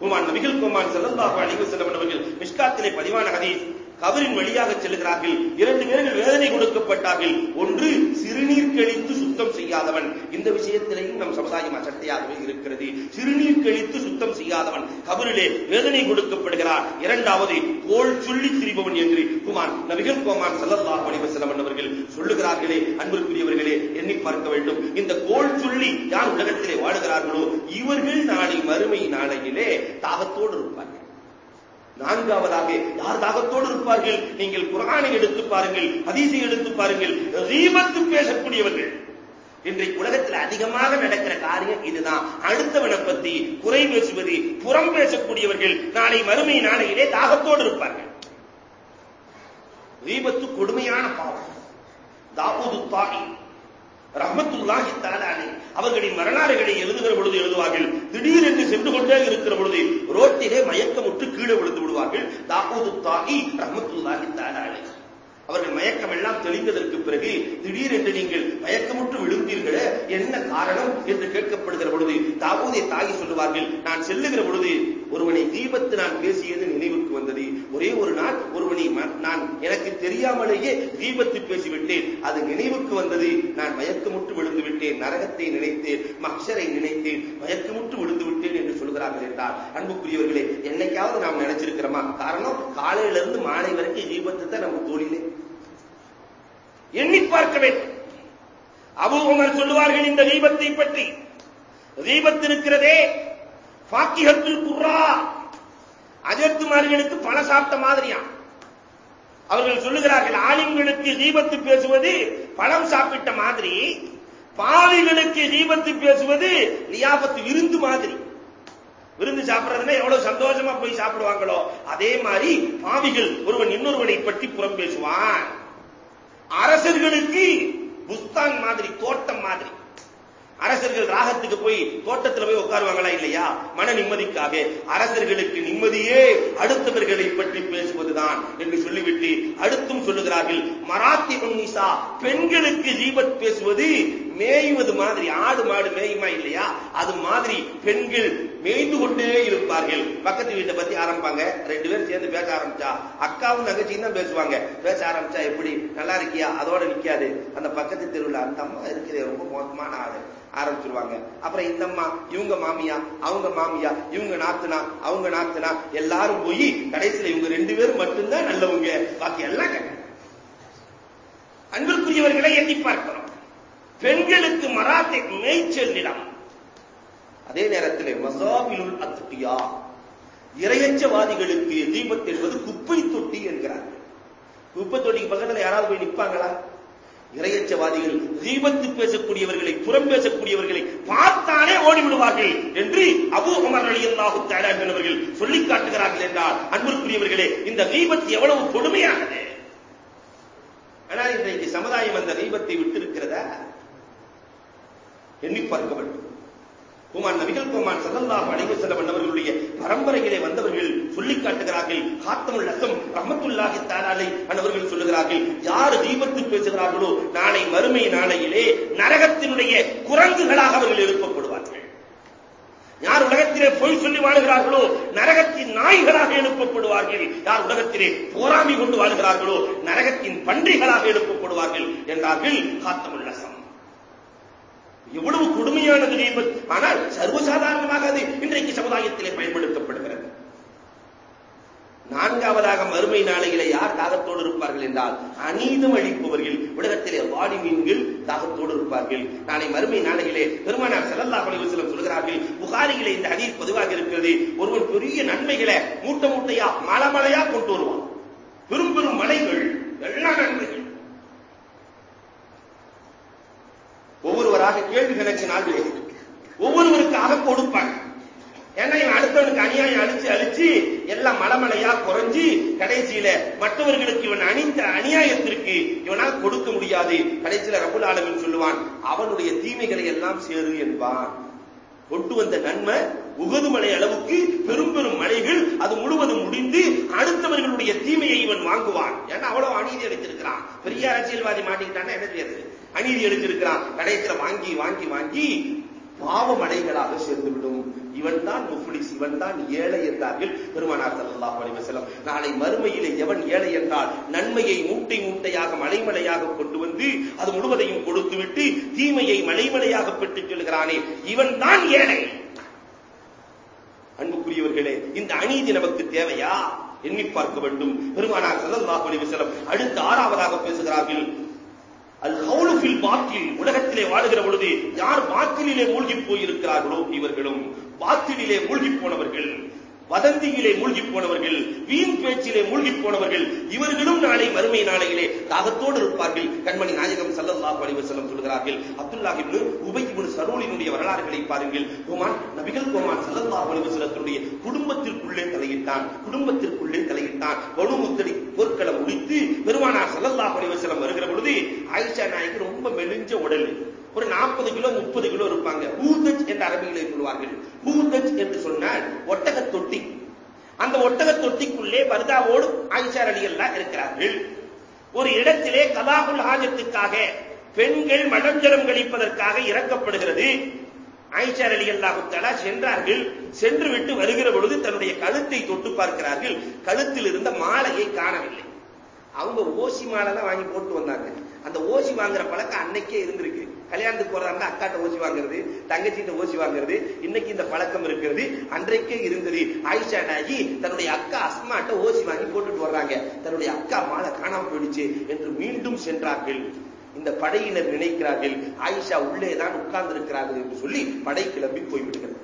உமான் நபிகள் குமான் செல்லந்தாபா அழிவு செல்லவன் அவர்கள் மிஷ்காத்திலே பதிவான ஹதீஸ் கபரின் வழியாக செல்கிறார்கள். இரண்டு பேர்கள் வேதனை கொடுக்கப்பட்டார்கள். ஒன்று சிறுநீர் கழித்து சுத்தம் செய்யாதவன். இந்த விஷயத்திலேயும் நம் சமுதாயம் அசட்டையாகவே இருக்கிறது. சிறுநீர் கழித்து சுத்தம் செய்யாதவன் கபரிலே வேதனை கொடுக்கப்படுகிறார். இரண்டாவது கோல் சொல்லி திரிபவன் என்று குமான் நபிகள் கோமான் சல்லல்லா அலைஹி அவர்கள் சொல்லுகிறார்களே அன்பிற்குரியவர்களே எண்ணி பார்க்க வேண்டும். இந்த கோல் சொல்லி யார் உலகத்திலே வாழுகிறார்களோ இவர்கள் நாளை மறுமை நாளையிலே தாகத்தோடு இருப்பார்கள். நான்காவதாக யார் தாகத்தோடு இருப்பார்கள்? நீங்கள் குரானை எடுத்து பாருங்கள் ஹதீஸை எடுத்து பாருங்கள் ரீபத்து பேசக்கூடியவர்கள். இன்றைக்கு உலகத்தில் அதிகமாக நடக்கிற காரியம் இதுதான். அடுத்தவனை பத்தி குறை பேசுவது புறம் பேசக்கூடியவர்கள் நாளை மறுமை நாளையிலே தாகத்தோடு இருப்பார்கள். ரீபத்து கொடுமையான பாவம். தாவூது தாகி ரஹமத்துல்லாஹி தாலாலே அவர்களின் வரலாறுகளை எழுதுகிற பொழுது எழுதுவார்கள். திடீரென்று சென்று கொண்டே இருக்கிற பொழுது ரோட்டிலே மயக்கமுற்று கீழே விழுந்து விடுவார்கள். தாவூது தாகி ரஹமத்துல்லாஹி தாலாலே அவர்கள் மயக்கம் எல்லாம் தெளிந்ததற்கு பிறகு திடீரென்று நீங்கள் மயக்கமுற்று விழுந்தீர்களே என்ன காரணம் என்று கேட்கப்படுகிற பொழுது தாவூதை தாகி சொல்லுவார்கள் நான் செல்லுகிற பொழுது ஒருவனை தீபத்து நான் பேசியது நினைவுக்கு வந்தது. ஒரே ஒரு நாள் ஒருவனை நான் எனக்கு தெரியாமலேயே தீபத்து பேசிவிட்டேன். அது நினைவுக்கு வந்தது. நான் மயக்கமுற்று விழுந்து விட்டேன். நரகத்தை நினைத்தேன் மக்ஷரை நினைத்தேன் மயக்கமுற்று விழுந்து விட்டேன் என்று சொல்கிறார்கள் என்றார். அன்புக்குரியவர்களே என்னைக்காவது நாம் நினைச்சிருக்கிறோமா? காரணம் காலையிலிருந்து மாலை வரைக்கும் தீபத்தை தான் நம்ம தோழிலே எண்ணி பார்க்க வேண்டும். அபு உமர் சொல்லுவார்கள் இந்த தீபத்தை பற்றி. தீபத்து இருக்கிறதே பாக்கிகத்தில் குர்ரா. அஜத்துமார்களுக்கு பல சாப்பிட்ட மாதிரியாம் அவர்கள் சொல்லுகிறார்கள் ஆலிம்களுக்கு தீபத்து பேசுவது பழம் சாப்பிட்ட மாதிரி பாவிகளுக்கு தீபத்து பேசுவது லியாபத்து விருந்து மாதிரி. விருந்து சாப்பிடுறதுன்னா எவ்வளவு சந்தோஷமா போய் சாப்பிடுவாங்களோ? அதே மாதிரி பாவிகள் ஒருவன் இன்னொருவனை பற்றி புறம் பேசுவான். அரசர்களுக்கு புஸ்தான் மாதிரி தோட்டம் மாதிரி. அரசர்கள் ராகத்துக்கு போய் தோட்டத்தில் போய் உட்காருவாங்களா இல்லையா? மன நிம்மதிக்காக. அரசர்களுக்கு நிம்மதியே அடுத்தவர்களை பற்றி பேசுவதுதான் என்று சொல்லிவிட்டு அடுத்தும் சொல்லுகிறார்கள் மராத்தி உன்னிசா பெண்களுக்கு ஜீபத் பேசுவது மேய்வது மாதிரி ஆடு மாடு மேயுமா இல்லையா? அது மாதிரி பெண்கள் மேய்ந்து கொண்டே இருப்பார்கள். பக்கத்து வீட்டை பத்தி ஆரம்பிப்பாங்க. ரெண்டு பேரும் சேர்ந்து பேச ஆரம்பிச்சா அக்காவும் தங்கச்சியும் தான் பேசுவாங்க. பேச ஆரம்பிச்சா எப்படி? நல்லா இருக்கியா? அதோட நிக்காது. அந்த பக்கத்து தெருவில் அந்த அம்மா இருக்கிறே ரொம்ப மோசமான ஆளு. ஆரம்பிச்சிருவாங்க. அப்புறம் இந்த அம்மா இவங்க மாமியா அவங்க மாமியா இவங்க நாத்துனா அவங்க நாத்துனா எல்லாரும் போய் கடைசியில இவங்க ரெண்டு பேரும் மட்டும்தான் நல்லவங்க. பாக்கி எல்லாம் அன்பிற்குரியவர்களை எண்ணி பார்க்கிறோம். பெண்களுக்கு மராத்தை மேய்ச்சல் அதே நேரத்தில் மசாபிலுள் அத்துட்டியா இரையச்சவாதிகளுக்கு தீபத் என்பது குப்பை தொட்டி என்கிறார்கள். குப்பை தொட்டிக்கு பக்கத்தில் யாராவது போய் நிற்பாங்களா இரையச்சவாதிகள் தீபத்து பேசக்கூடியவர்களை புறம் பேசக்கூடியவர்களை பார்த்தாலே ஓடிவிடுவார்கள் என்று அபு அமர் அலியல்லாஹு அல்லாஹு என்பவர்கள் சொல்லிக் காட்டுகிறார்கள் என்றால் அன்பிற்குரியவர்களே இந்த தீபத்து எவ்வளவு கொடுமையானது? ஆனால் இன்றைக்கு சமுதாயம் அந்த தீபத்தை விட்டிருக்கிறதா? எண்ணி பார்க்க வேண்டும். கோமான் நபிகள் கோமான் சதல்லா அலைஹி வஸல்லம் அவர்களுடைய பரம்பரையிலே வந்தவர்கள் சொல்லி காட்டுகிறார்கள். காத்தமுல் அசம் ரஹமத்துல்லாஹி தஆலாலை அவர்கள் சொல்லுகிறார்கள் யார் தீபத்து பேசுகிறார்களோ நாளை மறுமை நாளையிலே நரகத்தினுடைய குரங்குகளாக அவர்கள் எழுப்பப்படுவார்கள். யார் உலகத்திலே பொய் சொல்லி வாழுகிறார்களோ நரகத்தின் நாய்களாக எழுப்பப்படுவார்கள். யார் உலகத்திலே போராமை கொண்டு வாழுகிறார்களோ நரகத்தின் பன்றிகளாக எழுப்பப்படுவார்கள் என்றார்கள் காத்தமுல் அசம் எவ்வளவு கொடுமையானது தீபத் ஆனால் சர்வசாதாரணமாக அது இன்றைக்கு சமுதாயத்திலே பயன்படுத்தப்படுகிறது. நான்காவதாக மறுமை நாளையிலே யார் தாகத்தோடு இருப்பார்கள் என்றால் அநீதம் அளிப்பவர்கள் உலகத்திலே வாடி மீன்கள் தாகத்தோடு இருப்பார்கள். நாளை மறுமை நாளையிலே பெருமானார் செல்லல்லா அலிவசலம் சொல்கிறார்கள் புகாரிகளே இந்த ஹதீஸ் பொதுவாக இருக்கிறது. ஒருவன் பெரிய நன்மைகளை மூட்டை மூட்டையா மலமலையா கொண்டு வருவான். பெரும் பெரும் மலைகள் எல்லா நன்மைகள் ஒவ்வொருவராக கேள்வி நாள் ஒவ்வொருவருக்காக கொடுப்பாங்க. ஏன்னா இவன் அடுத்தவனுக்கு அநியாயம் அழிச்சு அழிச்சு எல்லாம் மலமலையா குறைஞ்சி கடைசியில மற்றவர்களுக்கு இவன் அணிந்த அநியாயத்திற்கு இவனால் கொடுக்க முடியாது. கடைசியில ரகுல் ஆலமின் சொல்லுவான் அவனுடைய தீமைகளை எல்லாம் சேரு என்பான். கொண்டு வந்த நன்மை உகதுமலை அளவுக்கு பெரும் பெரும் மலைகள் அது முழுவதும் முடிந்து அடுத்தவர்களுடைய தீமையை இவன் வாங்குவான். ஏன்னா அவ்வளவு அநீதி அடைத்திருக்கிறான் பெரிய அரசியல்வாதி மாட்டிக்கிட்டான்னா என்ன செய்யறது? அநீதி எடுத்திருக்கிறான் கடைசியில வாங்கி வாங்கி வாங்கி பாவமடைகளாக சேர்ந்துவிடும். இவன் தான் முஃப்லிஸ் இவன் தான் ஏழை என்றார்கள் பெருமானார் ஸல்லல்லாஹு அலைஹி வஸல்லம். நாளை மறுமையிலே எவன் ஏழை என்றால் நன்மையை மூட்டை மூட்டையாக மலைமலையாக கொண்டு வந்து அது முழுவதையும் கொடுத்துவிட்டு தீமையை மலைமலையாக பெற்றுச் செல்கிறானே. இவன் தான் ஏழை. அன்புக்குரியவர்களே இந்த அநீதி நமக்கு தேவையா? எண்ணி பார்க்க வேண்டும். பெருமானார் ஸல்லல்லாஹு அலைஹி வஸல்லம் அடுத்த ஆறாவதாக பேசுகிறார்கள். அல் ஹவுலு ஃபில் பாத்தில் உலகத்திலே வாழுகிற பொழுது யார் பாத்திலே மூழ்கி போயிருக்கிறார்களோ இவர்களும் பாத்திலே மூழ்கி போனவர்கள். வதந்தியிலே மூழ்கி போனவர்கள் வீண் பேச்சிலே மூழ்கி போனவர்கள் இவர்களும் நாளை மறுமை நாளையிலே தாகத்தோடு இருப்பார்கள். கண்மணி நாயகம் சல்லல்லாஹு அலைஹி வஸல்லம் சொல்கிறார்கள் அப்துல்லாஹ் இப்னு உபை இப்னு சலூலினுடைய வரலாறுகளை பாருங்கள். கோமான் நபிகள் கோமான் சல்லல்லாஹு அலைஹி வஸல்லத்துடைய குடும்பத்திற்குள்ளே தலையிட்டான் குடும்பத்திற்குள்ளே தலையிட்டான். வலு முத்தடி போர்க்களம் முடித்து பெருமானார் சல்லல்லாஹு அலைஹி வஸல்லம் வருகிற பொழுது ஆயிஷா நாயகி ரொம்ப மெலிஞ்ச உடல். ஒரு நாற்பது கிலோ முப்பது கிலோ இருப்பாங்க. ஹூதஜ் என்று அரபிகளை சொல்வார்கள் ஹூதஜ் என்று சொன்னால் ஒட்டக தொட்டி. அந்த ஒட்டக தொட்டிக்குள்ளே பர்தாவோடு ஆயிஷார் அலி இருக்கிறார்கள். ஒரு இடத்திலே கதாபுல் ஹாஜத்துக்காக பெண்கள் மடஞ்சலம் கழிப்பதற்காக இறக்கப்படுகிறது. ஆயிஷார் அலி அல்லாஹுத்தாலா சென்றார்கள். சென்று விட்டு வருகிற பொழுது தன்னுடைய கழுத்தை தொட்டு பார்க்கிறார்கள். கழுத்தில் இருந்த மாலையை காணவில்லை. அவங்க ஓசி மாலை வாங்கி போட்டு வந்தாங்க. அந்த ஓசி வாங்குற பழக்கம் அன்னைக்கே இருந்திருக்கு. கல்யாணத்துக்கு போறாங்க அக்காட்ட ஓசி வாங்குறது தங்கச்சிட்ட ஓசி வாங்குறது இன்னைக்கு இந்த பழக்கம் இருக்கிறது அன்றைக்கே இருந்தது. ஆயிஷா நாயகி தன்னுடைய அக்கா அஸ்மாட்ட ஓசி வாங்கி போட்டுட்டு வர்றாங்க. தன்னுடைய அக்கா மாலை காணாம போயிடுச்சு என்று மீண்டும் சென்றார்கள். இந்த படையினர் நினைக்கிறார்கள் ஆயிஷா உள்ளே தான் உட்கார்ந்து இருக்கிறார்கள் என்று சொல்லி படை கிளம்பி போய்விடுகிறது.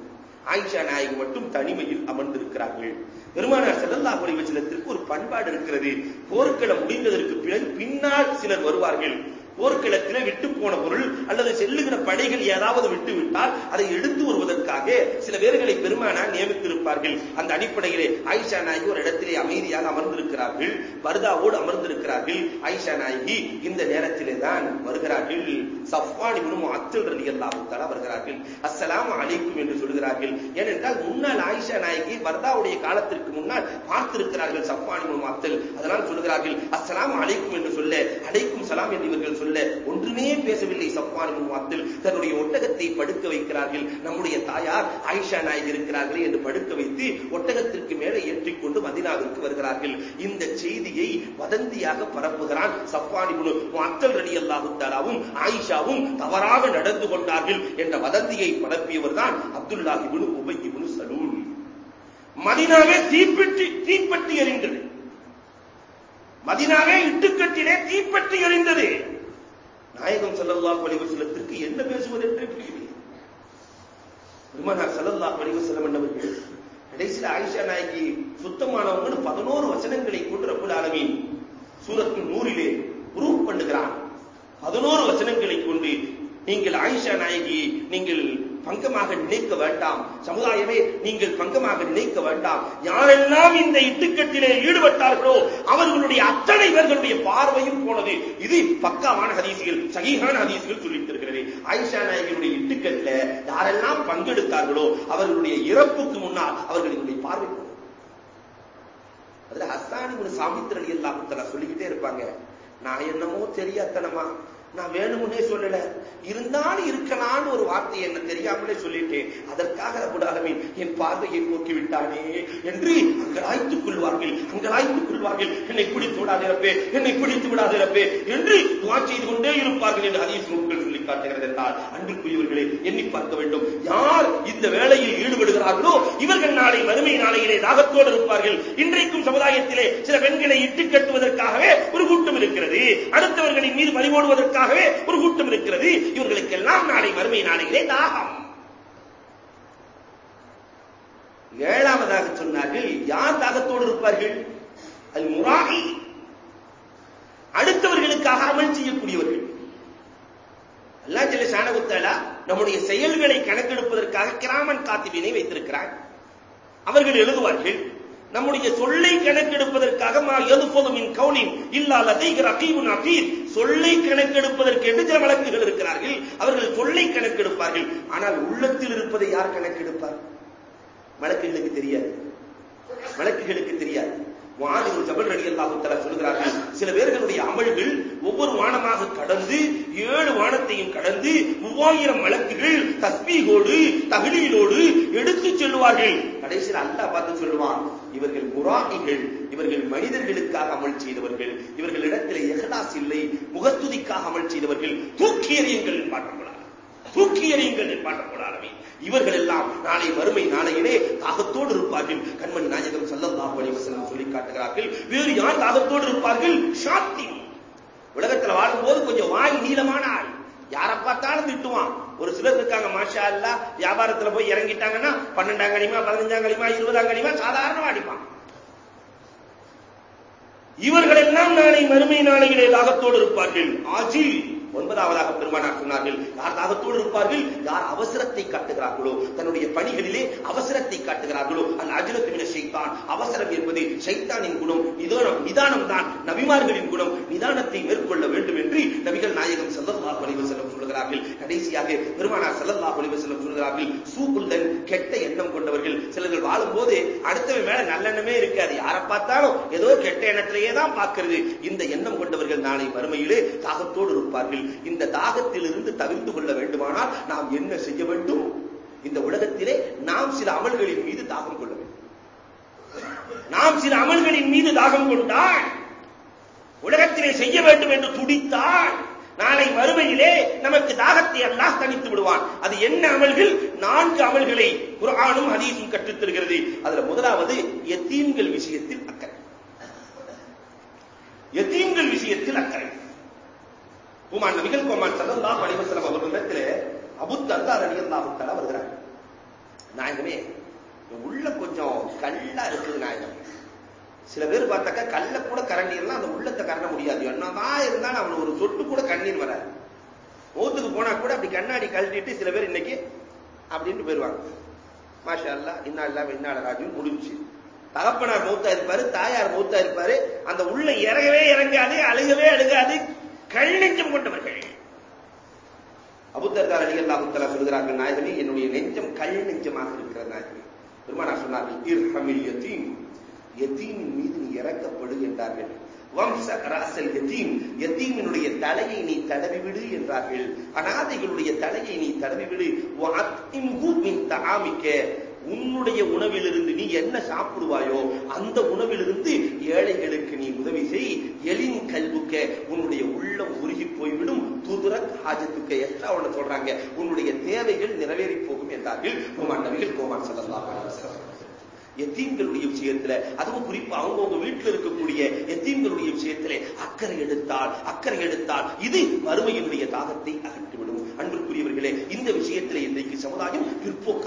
ஆயிஷா நாயகி மட்டும் தனிமையில் அமர்ந்திருக்கிறார்கள். பெருமானார் செல்லல்லா குறைவச்சலத்திற்கு ஒரு பண்பாடு இருக்கிறது. போர்க்களம் முடிந்ததற்கு பிறகு பின்னால் சிலர் வருவார்கள். போர்க்களத்திலே விட்டு போன பொருள் அல்லது செல்லுகிற படைகள் ஏதாவது விட்டு விட்டால் அதை எடுத்து வருவதற்காக சில பேர்களை பெருமானார் நியமித்திருப்பார்கள். அந்த அடிப்படையிலே ஆயிஷா நாயகி ஒரு இடத்திலே அமைதியாக அமர்ந்திருக்கிறார்கள். வருதாவோடு அமர்ந்திருக்கிறார்கள். ஆயிஷா நாயகி இந்த நேரத்திலே தான் வருகிறார்கள். சஃப்வான் இப்னு அத்தல் ரலியல்லாஹு தஆலா வருகிறார்கள். அஸ்ஸலாமு அழைக்கும் என்று சொல்கிறார்கள். ஏனென்றால் முன்னால் ஆயிஷா நாயகி வர்தாவுடைய காலத்திற்கு முன்னால் பார்த்திருக்கிறார்கள் சஃப்வான் இப்னு அத்தல் அதனால் சொல்கிறார்கள் அஸ்ஸலாமு அழைக்கும் என்று சொல்ல அழைக்கும் சலாம் என்று இவர்கள் சொல்ல ஒன்றுமே பேசவில்லை சஃப்வான் இப்னு அத்தல் தன்னுடைய ஒட்டகத்தை படுக்க வைக்கிறார்கள். நம்முடைய தாயார் ஆயிஷா நாயகி இருக்கிறார்கள் என்று படுக்க வைத்து ஒட்டகத்திற்கு மேலே ஏற்றிக்கொண்டு மதினாவிற்கு வருகிறார்கள். இந்த செய்தியை வதந்தியாக பரப்புகிறான் சப்பானி அத்தல் ரடி அல்லாஹு தாலாவும் ஆயிஷா ஆயிஷாவும் தவறாக நடந்து கொண்டார்கள் என்ற வதந்தியை பரப்பியவர் தான் அப்துல்லாஹிபுனு உபையிபுனு சலூல். மதினாவே தீப்பெட்டி தீப்பெட்டி எறிந்தது மதினாவே இட்டுக்கட்டிலே தீப்பெட்டி எறிந்தது நாயகம் செல்லல்லா வலிவசலத்திற்கு என்ன பேசுவது என்று புரியவில்லை பெருமானார் செல்லல்லா வலிவசலம் என்னவர்கள் கடைசியில் ஆயிஷா நாயகி சுத்தமானவங்க பதினோரு வசனங்களை கொண்டு ரப்புல் ஆலமீன் சூரத்தின் நூறிலே உருவம் பண்ணுகிறான். பதினோரு வசனங்களை கொண்டு நீங்கள் ஆயிஷா நாயகி நீங்கள் பங்கமாக நினைக்க வேண்டாம். சமுதாயமே நீங்கள் பங்கமாக நினைக்க வேண்டாம். யாரெல்லாம் இந்த இட்டுக்கட்டிலே ஈடுபட்டார்களோ அவர்களுடைய அத்தனை பேர்களுடைய பார்வையும் போனது இது பக்காவான ஹதீசுகள் சகிகான ஹதீசுகள் சொல்லித்திருக்கிறது ஆயிஷா நாயகனுடைய இட்டுக்கட்டில யாரெல்லாம் பங்கெடுத்தார்களோ அவர்களுடைய இறப்புக்கு முன்னால் அவர்களுடைய பார்வை போனது அதுல ஹஸ்தானி சாமித்திரன் எல்லாம் சொல்லிக்கிட்டே இருப்பாங்க. நான் என்னமோ தெரியாதனமா நான் வேணும்னே சொல்லல. இருந்தாலும் இருக்கலாம்னு ஒரு வார்த்தை என்ன தெரியாமலே சொல்லிட்டேன். அதற்காக ரபுடாலமே என் பார்வையை போக்கி விட்டானே என்று அங்கலாய்த்துக் கொள்வார்கள். அங்கலாய்த்துக் கொள்வார்கள். என்னை பிடித்து விடாதிருப்பே என்னை பிடித்து விடாதிருப்பே என்று துவா செய்து கொண்டே இருப்பார்கள் என்று ஹதீஸ் நூல்கள் சொல்லி காட்டுகிறது என்றால் அன்றுக்குரியவர்களை எண்ணி பார்க்க வேண்டும். யார் இந்த வேலையில் ஈடுபடுகிறார்களோ இவர்கள் நாளை வறுமை நாளையிலே தாகத்தோடு இருப்பார்கள். இன்றைக்கும் சமுதாயத்திலே சில பெண்களை இட்டு கட்டுவதற்காகவே ஒரு கூட்டம் இருக்கிறது. அடுத்தவர்களின் மீது பறிபோடுவதற்காகவே ஒரு கூட்டம் இருக்கிறது. இவர்களுக்கெல்லாம் நாளை வறுமை நாளையிலே தாகம். ஏழாவதாக சொன்னார்கள் யார் தாகத்தோடு இருப்பார்கள்? அது முராகி அடுத்தவர்களுக்காக அமல் செய்யக்கூடியவர்கள். அல்லா ஜெல்ல சாணகுத்தாலா நம்முடைய செயல்களை கணக்கெடுப்பதற்காக கிராமன் காத்திவினை வைத்திருக்கிறார் அவர்கள் எழுதுவார்கள் நம்முடைய சொல்லை கணக்கெடுப்பதற்காக மா எதுபோதுமின் கவுனின் இல்லா லதைகிற அகீத் சொல்லை கணக்கெடுப்பதற்கு என்று சில வழக்குகள் இருக்கிறார்கள். அவர்கள் சொல்லை கணக்கெடுப்பார்கள். ஆனால் உள்ளத்தில் இருப்பதை யார் கணக்கெடுப்பார்? வழக்குகளுக்கு தெரியாது. வழக்குகளுக்கு தெரியாது. வானில் ஜபல் ரடி அல்லாஹு சொல்கிறார்கள் சில பேர்களுடைய அமல்கள் ஒவ்வொரு வானமாக கடந்து ஏழு வானத்தையும் கடந்து மூவாயிரம் வழக்குகள் தஸ்மீகோடு தகுதியிலோடு எடுத்துச் செல்வார்கள் கடைசியில் அல்லாஹ் பார்த்து சொல்லுவான் இவர்கள் முராகிகள் இவர்கள் மனிதர்களுக்காக அமல் செய்தவர்கள் இவர்களிடத்தில் எகலாஸ் இல்லை முகத்துதிக்காக அமல் செய்தவர்கள் தூக்கி எறியுங்கள் என்பார்கள் தூக்கி எறியுங்கள் என்பார்கள் இவர்கள் எல்லாம் நாளை வறுமை நாளையிலே தாகத்தோடு இருப்பார்கள். கண்மணி நாயகம் சல்லல்லாஹு அலைஹி வஸல்லம் சொல்லி காட்டுகிறார்கள் வேறு யார் தாகத்தோடு இருப்பார்கள்? ஷாத்தி உலகத்துல வாழும்போது கொஞ்சம் வாய் நீளமான ஆள் யாரை பார்த்தாலும் திட்டுவான். ஒரு சிலர் இருக்காங்க மாஷா அல்லா வியாபாரத்துல போய் இறங்கிட்டாங்கன்னா பன்னெண்டாம் கனிமா பதினஞ்சாம் கனிமா இருபதாம் கனிமா சாதாரணமா அடிப்பான் இவர்கள் எல்லாம் நாளை மறுமை நாளையிலே தாகத்தோடு இருப்பார்கள். ஆஜில் ஒன்பதாவதாக பெருமானார் சொன்னார்கள் யார் தாகத்தோடு இருப்பார்கள்? யார் அவசரத்தை காட்டுகிறார்களோ? தன்னுடைய பணிகளிலே அவசரத்தை காட்டுகிறார்களோ? அந்த அஜிலத்து சைத்தான் அவசரம் என்பது ஷைத்தானின் குணம் நிதானம் நிதானம் தான் நபிமார்களின் குணம். நிதானத்தை மேற்கொள்ள வேண்டும் என்று நபிகள் நாயகம் சல்லல்லாஹு அலைஹி வஸல்லம் சொல்கிறார்கள். கடைசியாக பெருமானார் சல்லல்லாஹு அலைஹி வஸல்லம் சொல்கிறார்கள் சூகுல்லன் கெட்ட எண்ணம் கொண்டவர்கள். சிலர்கள் வாழும்போது அடுத்தவன் மேல நல்லெண்ணமே இருக்காது. யாரை பார்த்தாலும் ஏதோ கெட்ட எண்ணத்திலேயே தான் பார்க்கிறது. இந்த எண்ணம் கொண்டவர்கள் நாளை மறுமையிலே தாகத்தோடு இருப்பார்கள். இந்த தாகத்திலிருந்து தவிர்த்து கொள்ள வேண்டுமானால் நாம் என்ன செய்ய வேண்டும்? இந்த உலகத்திலே நாம் சில அமல்களின் மீது தாகம் கொள்ள வேண்டும். நாம் சில அமல்களின் மீது தாகம் கொண்டால் உலகத்திலே செய்ய வேண்டும் என்று துடித்தால் நாளை மறுமையிலே நமக்கு தாகத்தை அல்லாஹ் தனித்து விடுவான். அது என்ன அமல்கள்? நான்கு அமல்களை குரானும் ஹதீஸும் கற்றுத்தருகிறது அதுல முதலாவது எத்தீம்கள் விஷயத்தில் அக்கறை. எத்தீம்கள் விஷயத்தில் அக்கறை. உமான் நபிகள் கோமான் சல்லா அலைஹி வஸல்லம் அவர்களிடத்தில் அபு தர்தா ரலியல்லாஹு வருகிறார். நாயகமே உள்ள கொஞ்சம் கல்லா இருக்குது நாயகம். சில பேர் பார்த்தாக்கா கல்ல கூட கரண்டீர்லாம் அந்த உள்ளத்தை கரண்ட முடியாது. என்னதான் இருந்தாலும் அவன் ஒரு சொட்டு கூட கண்ணீர் வராது. மூத்துக்கு போனா கூட அப்படி கண்ணாடி கழட்டிட்டு சில பேர் இன்னைக்கு அப்படின்ட்டு போயிருவாங்க. மாஷா அல்லா இன்னா இல்லாம இன்னால ராஜு முடிஞ்சு தகப்பனார் மூத்தா இருப்பாரு தாயார் மூத்தா இருப்பாரு. அந்த உள்ள இறங்கவே இறங்காது அழுகவே அழுகாது. கல் நெஞ்சம் கொண்டவர்கள். அபுத்தர்தார் அலி அல்லாஹுத்தலா சொல்கிறார்கள் நாயகனே என்னுடைய நெஞ்சம் கல் நெஞ்சமாக இருக்கிற நாயகனே. பெருமானா சொன்னார்கள் இர்ஹமில் யத்தீம் யத்தீமின் மீது நீ இறக்கப்படு என்றார்கள். வம்ச ராசல் யத்தீம் யத்தீமினுடைய தலையை நீ தடவி விடு என்றார்கள். அனாதைகளுடைய தலையை நீ தடவி விடு உன்னுடைய உணவிலிருந்து நீ என்ன சாப்பிடுவாயோ அந்த உணவிலிருந்து ஏழைகளுக்கு நீ உதவி செய். எலின் கல்வுக்க உன்னுடைய உள்ளம் உருகி போய்விடும். துதுரக் ஹாஜத்துக்க எக்ஸ்ட்ரா ஒண்ணு சொல்றாங்க. உன்னுடைய தேவைகள் நிறைவேறி போகும் என்றார்கள். கோமான் நபிகள் கோமான் எத்தீம்களுடைய விஷயத்துல அதுவும் குறிப்பா அவங்கவுங்க வீட்டில் இருக்கக்கூடிய எத்தீம்களுடைய விஷயத்திலே அக்கறை எடுத்தால் அக்கறை எடுத்தால் இது வறுமையினுடைய தாகத்தை அகற்றிவிடும். அன்பிற்குரியவர்களே இந்த விஷயத்திலே இன்றைக்கு சமுதாயம் பிற்போக்கு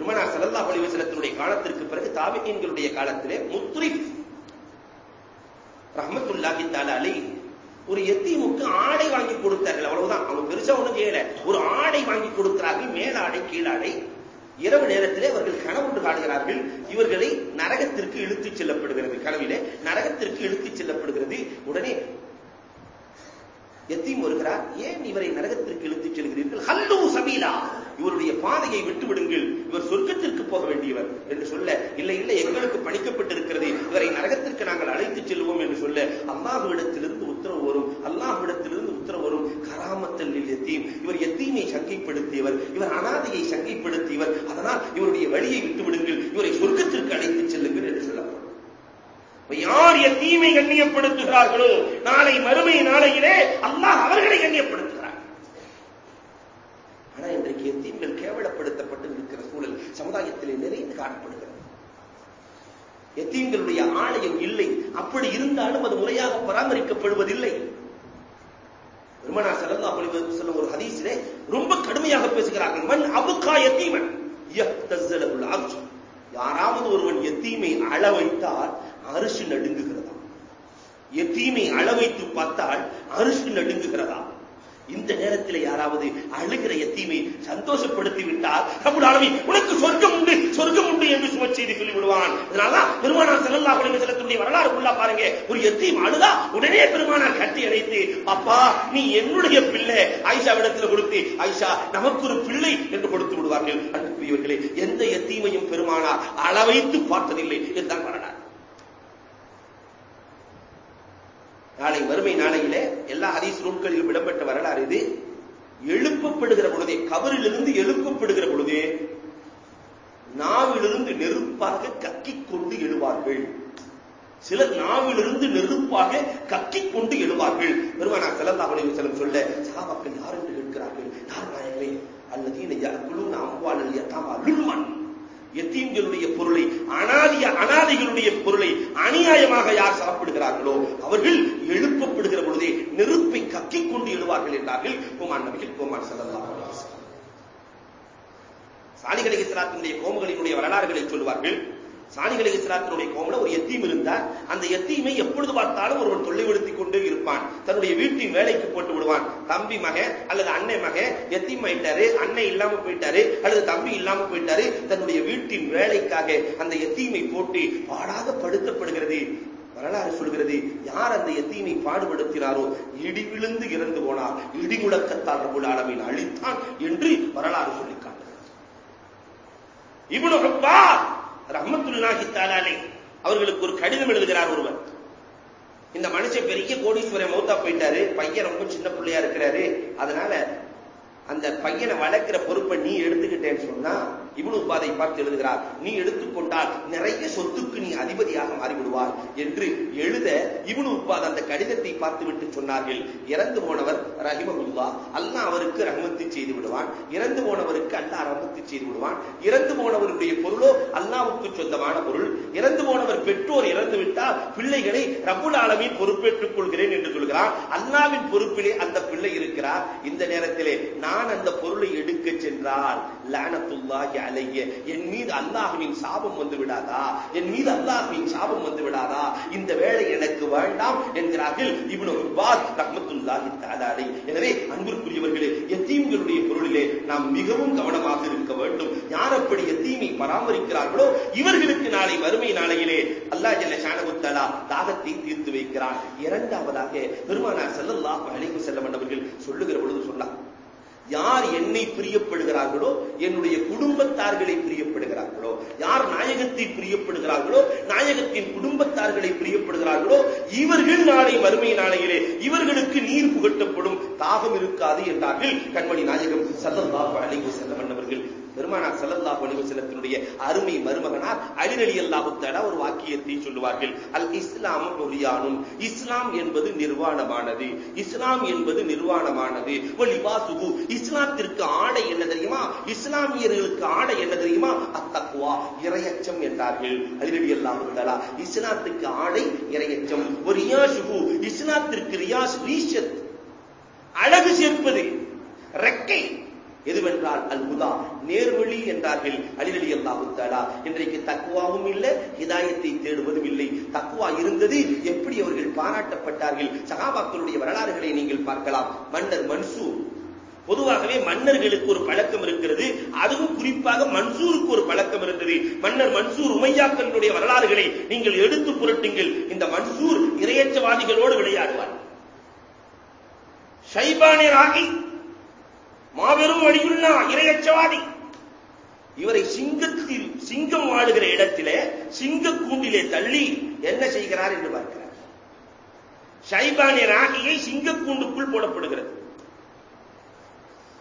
இருக்கிறது பெருமனார் ஸல்லல்லாஹு அலைஹி காலத்திற்கு பிறகு தாபியீன்களுடைய காலத்திலே முத்ரிஃப் ரஹமத்துல்லாஹி தாலா அலி ஒரு எத்தீமுக்கு ஆடை வாங்கி கொடுத்தார்கள். அவ்வளவுதான். அவங்க பெருசா ஒண்ணும் செய்யல. ஒரு ஆடை வாங்கி கொடுக்கிறார்கள். மேலாடை கீழாடை இரவு நேரத்திலே அவர்கள் கனவுண்டு காடுகிறார்கள் இவர்களை நரகத்திற்கு இழுத்துச் செல்லப்படுகிறது. கனவிலே நரகத்திற்கு இழுத்துச் செல்லப்படுகிறது. உடனே எத்தீம் வருகிறார் ஏன் இவரை நரகத்திற்கு இழுத்துச் செல்கிறீர்கள்? ஹல்லு சபீலா இவருடைய பாதையை விட்டு விடுங்கள் இவர் சொர்க்கத்திற்கு போக வேண்டியவர் என்று சொல்ல இல்லை இல்லை எங்களுக்கு பணிக்கப்பட்டிருக்கிறது. இவரை நரகத்திற்கு நாங்கள் அழைத்துச் செல்வோம் என்று சொல்ல அல்லாஹுவிடத்திலிருந்து உத்தரவு வரும். அல்லாஹுவிடத்திலிருந்து உத்தரவு வரும். கராமத்தல் எத்தீம் இவர் எத்தீமை சங்கைப்படுத்தியவர். இவர் அனாதையை சங்கைப்படுத்தியவர். அதனால் இவருடைய வழியை விட்டு விடுங்கள் இவரை சொர்க்கத்திற்கு அழைத்துச் செல்லுங்கள் என்று சொல்லப்படும். யார் எத்தீமை கண்ணியப்படுத்துகிறார்களோ நாளை மறுமை நாளையிலே அல்லாஹ் அவர்களை கண்ணியப்படுத்துகிறார். ஆனா இன்றைக்கு எத்தீம்கள் கேவலப்படுத்தப்பட்டு இருக்கிற சூழல் சமுதாயத்திலே நிறைந்து காணப்படுகிறது. எத்தீம்களுடைய ஆலயம் இல்லை. அப்படி இருந்தாலும் அது முறையாக பராமரிக்கப்படுவதில்லை. பெருமனா ஸல்லல்லாஹு அலைஹி வஸல்லம் ஒரு ஹதீஸிலே ரொம்ப கடுமையாக பேசுகிறார்கள். மன் அபுக்கா எத்தீமன் யாராவது ஒருவன் எத்தீமை அள வைத்தால் அரிசி நடுங்குகிறதா? எத்தீமை அளவைத்து பார்த்தால் அரிசி நடுங்குகிறதா? இந்த நேரத்தில் யாராவது அழுகிற எத்தீமை சந்தோஷப்படுத்தி விட்டால் நம்முடைய ஆலமீன் உனக்கு சொர்க்கம் உண்டு சொர்க்கம் உண்டு என்று சும செய்தி சொல்லி விடுவான் அதனால பெருமானார் செல்லல்லா அலைஹி வரலாறு உள்ள பாருங்க. ஒரு எத்தீம் அழுதா உடனே பெருமானார் கட்டி அடைத்து அப்பா நீ என்னுடைய பிள்ளை ஆயிஷாவிடத்தில் கொடுத்து ஐஷா நமக்கு ஒரு பிள்ளை என்று கொடுத்து விடுவார்கள். அன்புக்குரியவர்களே எந்த எத்தீமையும் பெருமானார் அளவைத்து பார்த்ததில்லை என்றான் வரலாறு. நாளை வறுமை நாளையிலே எல்லா ஹதீஸ் நூல்களிலும் இடம்பெற்ற வரலாறு இது. எழுப்பப்படுகிற பொழுதே கபரிலிருந்து எழுப்பப்படுகிற பொழுதே நாவிலிருந்து நெருப்பாக கக்கிக் கொண்டு எழுவார்கள். சிலர் நாவிலிருந்து நெருப்பாக கக்கிக் கொண்டு எழுவார்கள். பெருமானா ஸல்லல்லாஹு அலைஹி வஸல்லம் சொல்ல சஹாபாக்கள் யார் என்று கேட்கிறார்கள்? யார் நாயகமே அல்லதீன யஅகுலூன அம்வாலல் யதாமா லுல்மன். எத்தீம்களுடைய பொருளை அனாதிய அனாதைகளுடைய பொருளை அநியாயமாக யார் சாப்பிடுகிறார்களோ அவர்கள் எழுப்பப்படுகிற பொழுதே நெருப்பை கக்கிக் கொண்டு எழுவார்கள் என்றார்கள் கோமான் நபிகள் கோமான் செல்லலாம் சாலிகளை இஸ்லாத்தினுடைய கோமுகளினுடைய வரலாறுகளை சொல்வார்கள் சாணிகளை இஸ்லாத்தினுடைய கோமல ஒரு எத்தீம் இருந்தார் அந்த எத்தீமை எப்பொழுது பார்த்தாலும் ஒருவன் தொல்லைப்படுத்திக் கொண்டே இருப்பான். தன்னுடைய வீட்டின் வேலைக்கு போட்டு விடுவான். தம்பி மக அல்லது அன்னை மக எத்தீம் ஆயிட்டாரு அன்னை இல்லாம போயிட்டாரு அல்லது தம்பி இல்லாம போயிட்டாரு தன்னுடைய வீட்டின் வேலைக்காக அந்த எத்தீமை போட்டு பாடாக படுத்தப்படுகிறது. வரலாறு சொல்கிறது யார் அந்த எத்தீமை பாடுபடுத்தினாரோ? இடி விழுந்து இறந்து போனார். இடி முழக்கத்தால் ரபுல் ஆலமீன் அழித்தான் என்று வரலாறு சொல்லி காட்டுகிறது. ரஹமத்துல்லாஹி தாலாலே அவர்களுக்கு ஒரு கடிதம் எழுதுகிறார் ஒருவர். இந்த மனுஷன் பெரிய கோடீஸ்வரன் மௌத்தா போயிட்டாரு. பையன் ரொம்ப சின்ன பிள்ளையா இருக்கிறாரு. அதனால அந்த பையனை வளர்க்கிற பொறுப்பை நீ எடுத்துக்கிட்டேன்னு சொன்னா இவனு உபாதை பார்த்து எழுதுகிறார் நீ எடுத்துக்கொண்டால் நிறைய சொத்துக்கு நீ அதிபதியாக மாறிவிடுவார் என்று எழுத இவனு உபாத அந்த கடிதத்தை பார்த்துவிட்டு சொன்னார்கள். இறந்து போனவர் ரஹிமகுல்லா அல்லாஹ் அவருக்கு ரஹமத்து செய்து விடுவான். இறந்து போனவருக்கு அல்லா ரஹமத்து செய்து விடுவான். இறந்து போனவருடைய பொருளோ அல்லாவுக்கு சொந்தமான பொருள். இறந்து போனவர் பெற்றோர் இறந்து விட்டால் பிள்ளைகளை ரகுல் ஆலமீன் பொறுப்பேற்றுக் கொள்கிறேன் என்று சொல்கிறார் அல்லாவின் பொறுப்பிலே அந்த பிள்ளை இருக்கிறார். இந்த நேரத்திலே நான் அந்த பொருளை எடுக்க சென்றால் லானத்துல்லாஹி அலைய. என் மீது அல்லாஹுவின் சாபம் வந்து விடாதா? என் மீது அல்லாஹுவின் சாபம் வந்து விடாதா? இந்த வேலை எனக்கு வேண்டாம் என்கிறார்கள் இவனு உபாத் ரஹ்மத்துல்லாஹி தஆலா எனவே அன்பிற்குரியவர்களே எத்தீம்களுடைய பொருளிலே நாம் மிகவும் கவனமாக இருக்க வேண்டும். யார் அப்படி எத்தீமை பராமரிக்கிறார்களோ இவர்களுக்கு நாளை வறுமை நாளையிலே அல்லா ஜல்ல ஷானஹு தாகத்தை தீர்த்து வைக்கிறான். இரண்டாவதாக பெருமானார் ஸல்லல்லாஹு அழைப்பு வஸல்லம் அவர்கள் சொல்லுகிற பொழுது சொன்னார் யார் என்னை பிரியப்படுகிறார்களோ என்னுடைய குடும்பத்தார்களை பிரியப்படுகிறார்களோ யார் நாயகத்தை பிரியப்படுகிறார்களோ நாயகத்தின் குடும்பத்தார்களை பிரியப்படுகிறார்களோ இவர்கள் நாளை வறுமை நாளையிலே இவர்களுக்கு நீர் புகட்டப்படும் தாகம் இருக்காது என்றார்கள் கண்மணி நாயகம் சல்லல்லாஹு அலைஹி வஸல்லம் பெருமானார் செல்லல்லா அலைஹி வஸல்லத்தினுடைய அருமை மருமகனார் அலி ரலியல்லாஹு ஒரு வாக்கியத்தை சொல்லுவார்கள். அல் இஸ்லாம் ஒளியானும் இஸ்லாம் என்பது நிர்வாணமானது இஸ்லாம் என்பது நிர்வாணமானது. வலிபாசுகு இஸ்லாத்திற்கு ஆடை என்ன தெரியுமா? இஸ்லாமியர்களுக்கு ஆடை என்ன தெரியுமா? அத்தக்குவா இரையச்சம் என்றார்கள். அலி ரலியல்லாஹு இஸ்லாத்துக்கு ஆடை இரையச்சம். ஒரு ரியாசுகு இஸ்லாத்திற்கு ரியாஸ் ரீஷத் அழகு சேர்ப்பது ரெக்கை எதுவென்றால் அல் ஹுதா நேர்வழி என்றார்கள் அலிரலி அல்லாஹு தாலா இன்றைக்கு தக்குவாவும் இல்லை ஹிதாயத்தை தேடுவதும் இல்லை. தக்குவா இருந்தது எப்படி அவர்கள் பாராட்டப்பட்டார்கள்? சகாபாக்களுடைய வரலாறுகளை நீங்கள் பார்க்கலாம். மன்னர் மன்சூர். பொதுவாகவே மன்னர்களுக்கு ஒரு பழக்கம் இருக்கிறது. அதுவும் குறிப்பாக மன்சூருக்கு ஒரு பழக்கம் இருந்தது. மன்னர் மன்சூர் உமையாக்களுடைய வரலாறுகளை நீங்கள் எடுத்து புரட்டுங்கள். இந்த மன்சூர் இரையற்றவாதிகளோடு விளையாடுவார். ஷைபானே ராகி மாபெரும் வழியுள்ளா இரையச்சவாதி. இவரை சிங்கத்தில் சிங்கம் வாழுகிற இடத்திலே சிங்க கூண்டிலே தள்ளி என்ன செய்கிறார் என்று பார்க்கிறார். ஷைபானிய ராகியை சிங்க கூண்டுக்குள் போடப்படுகிறது.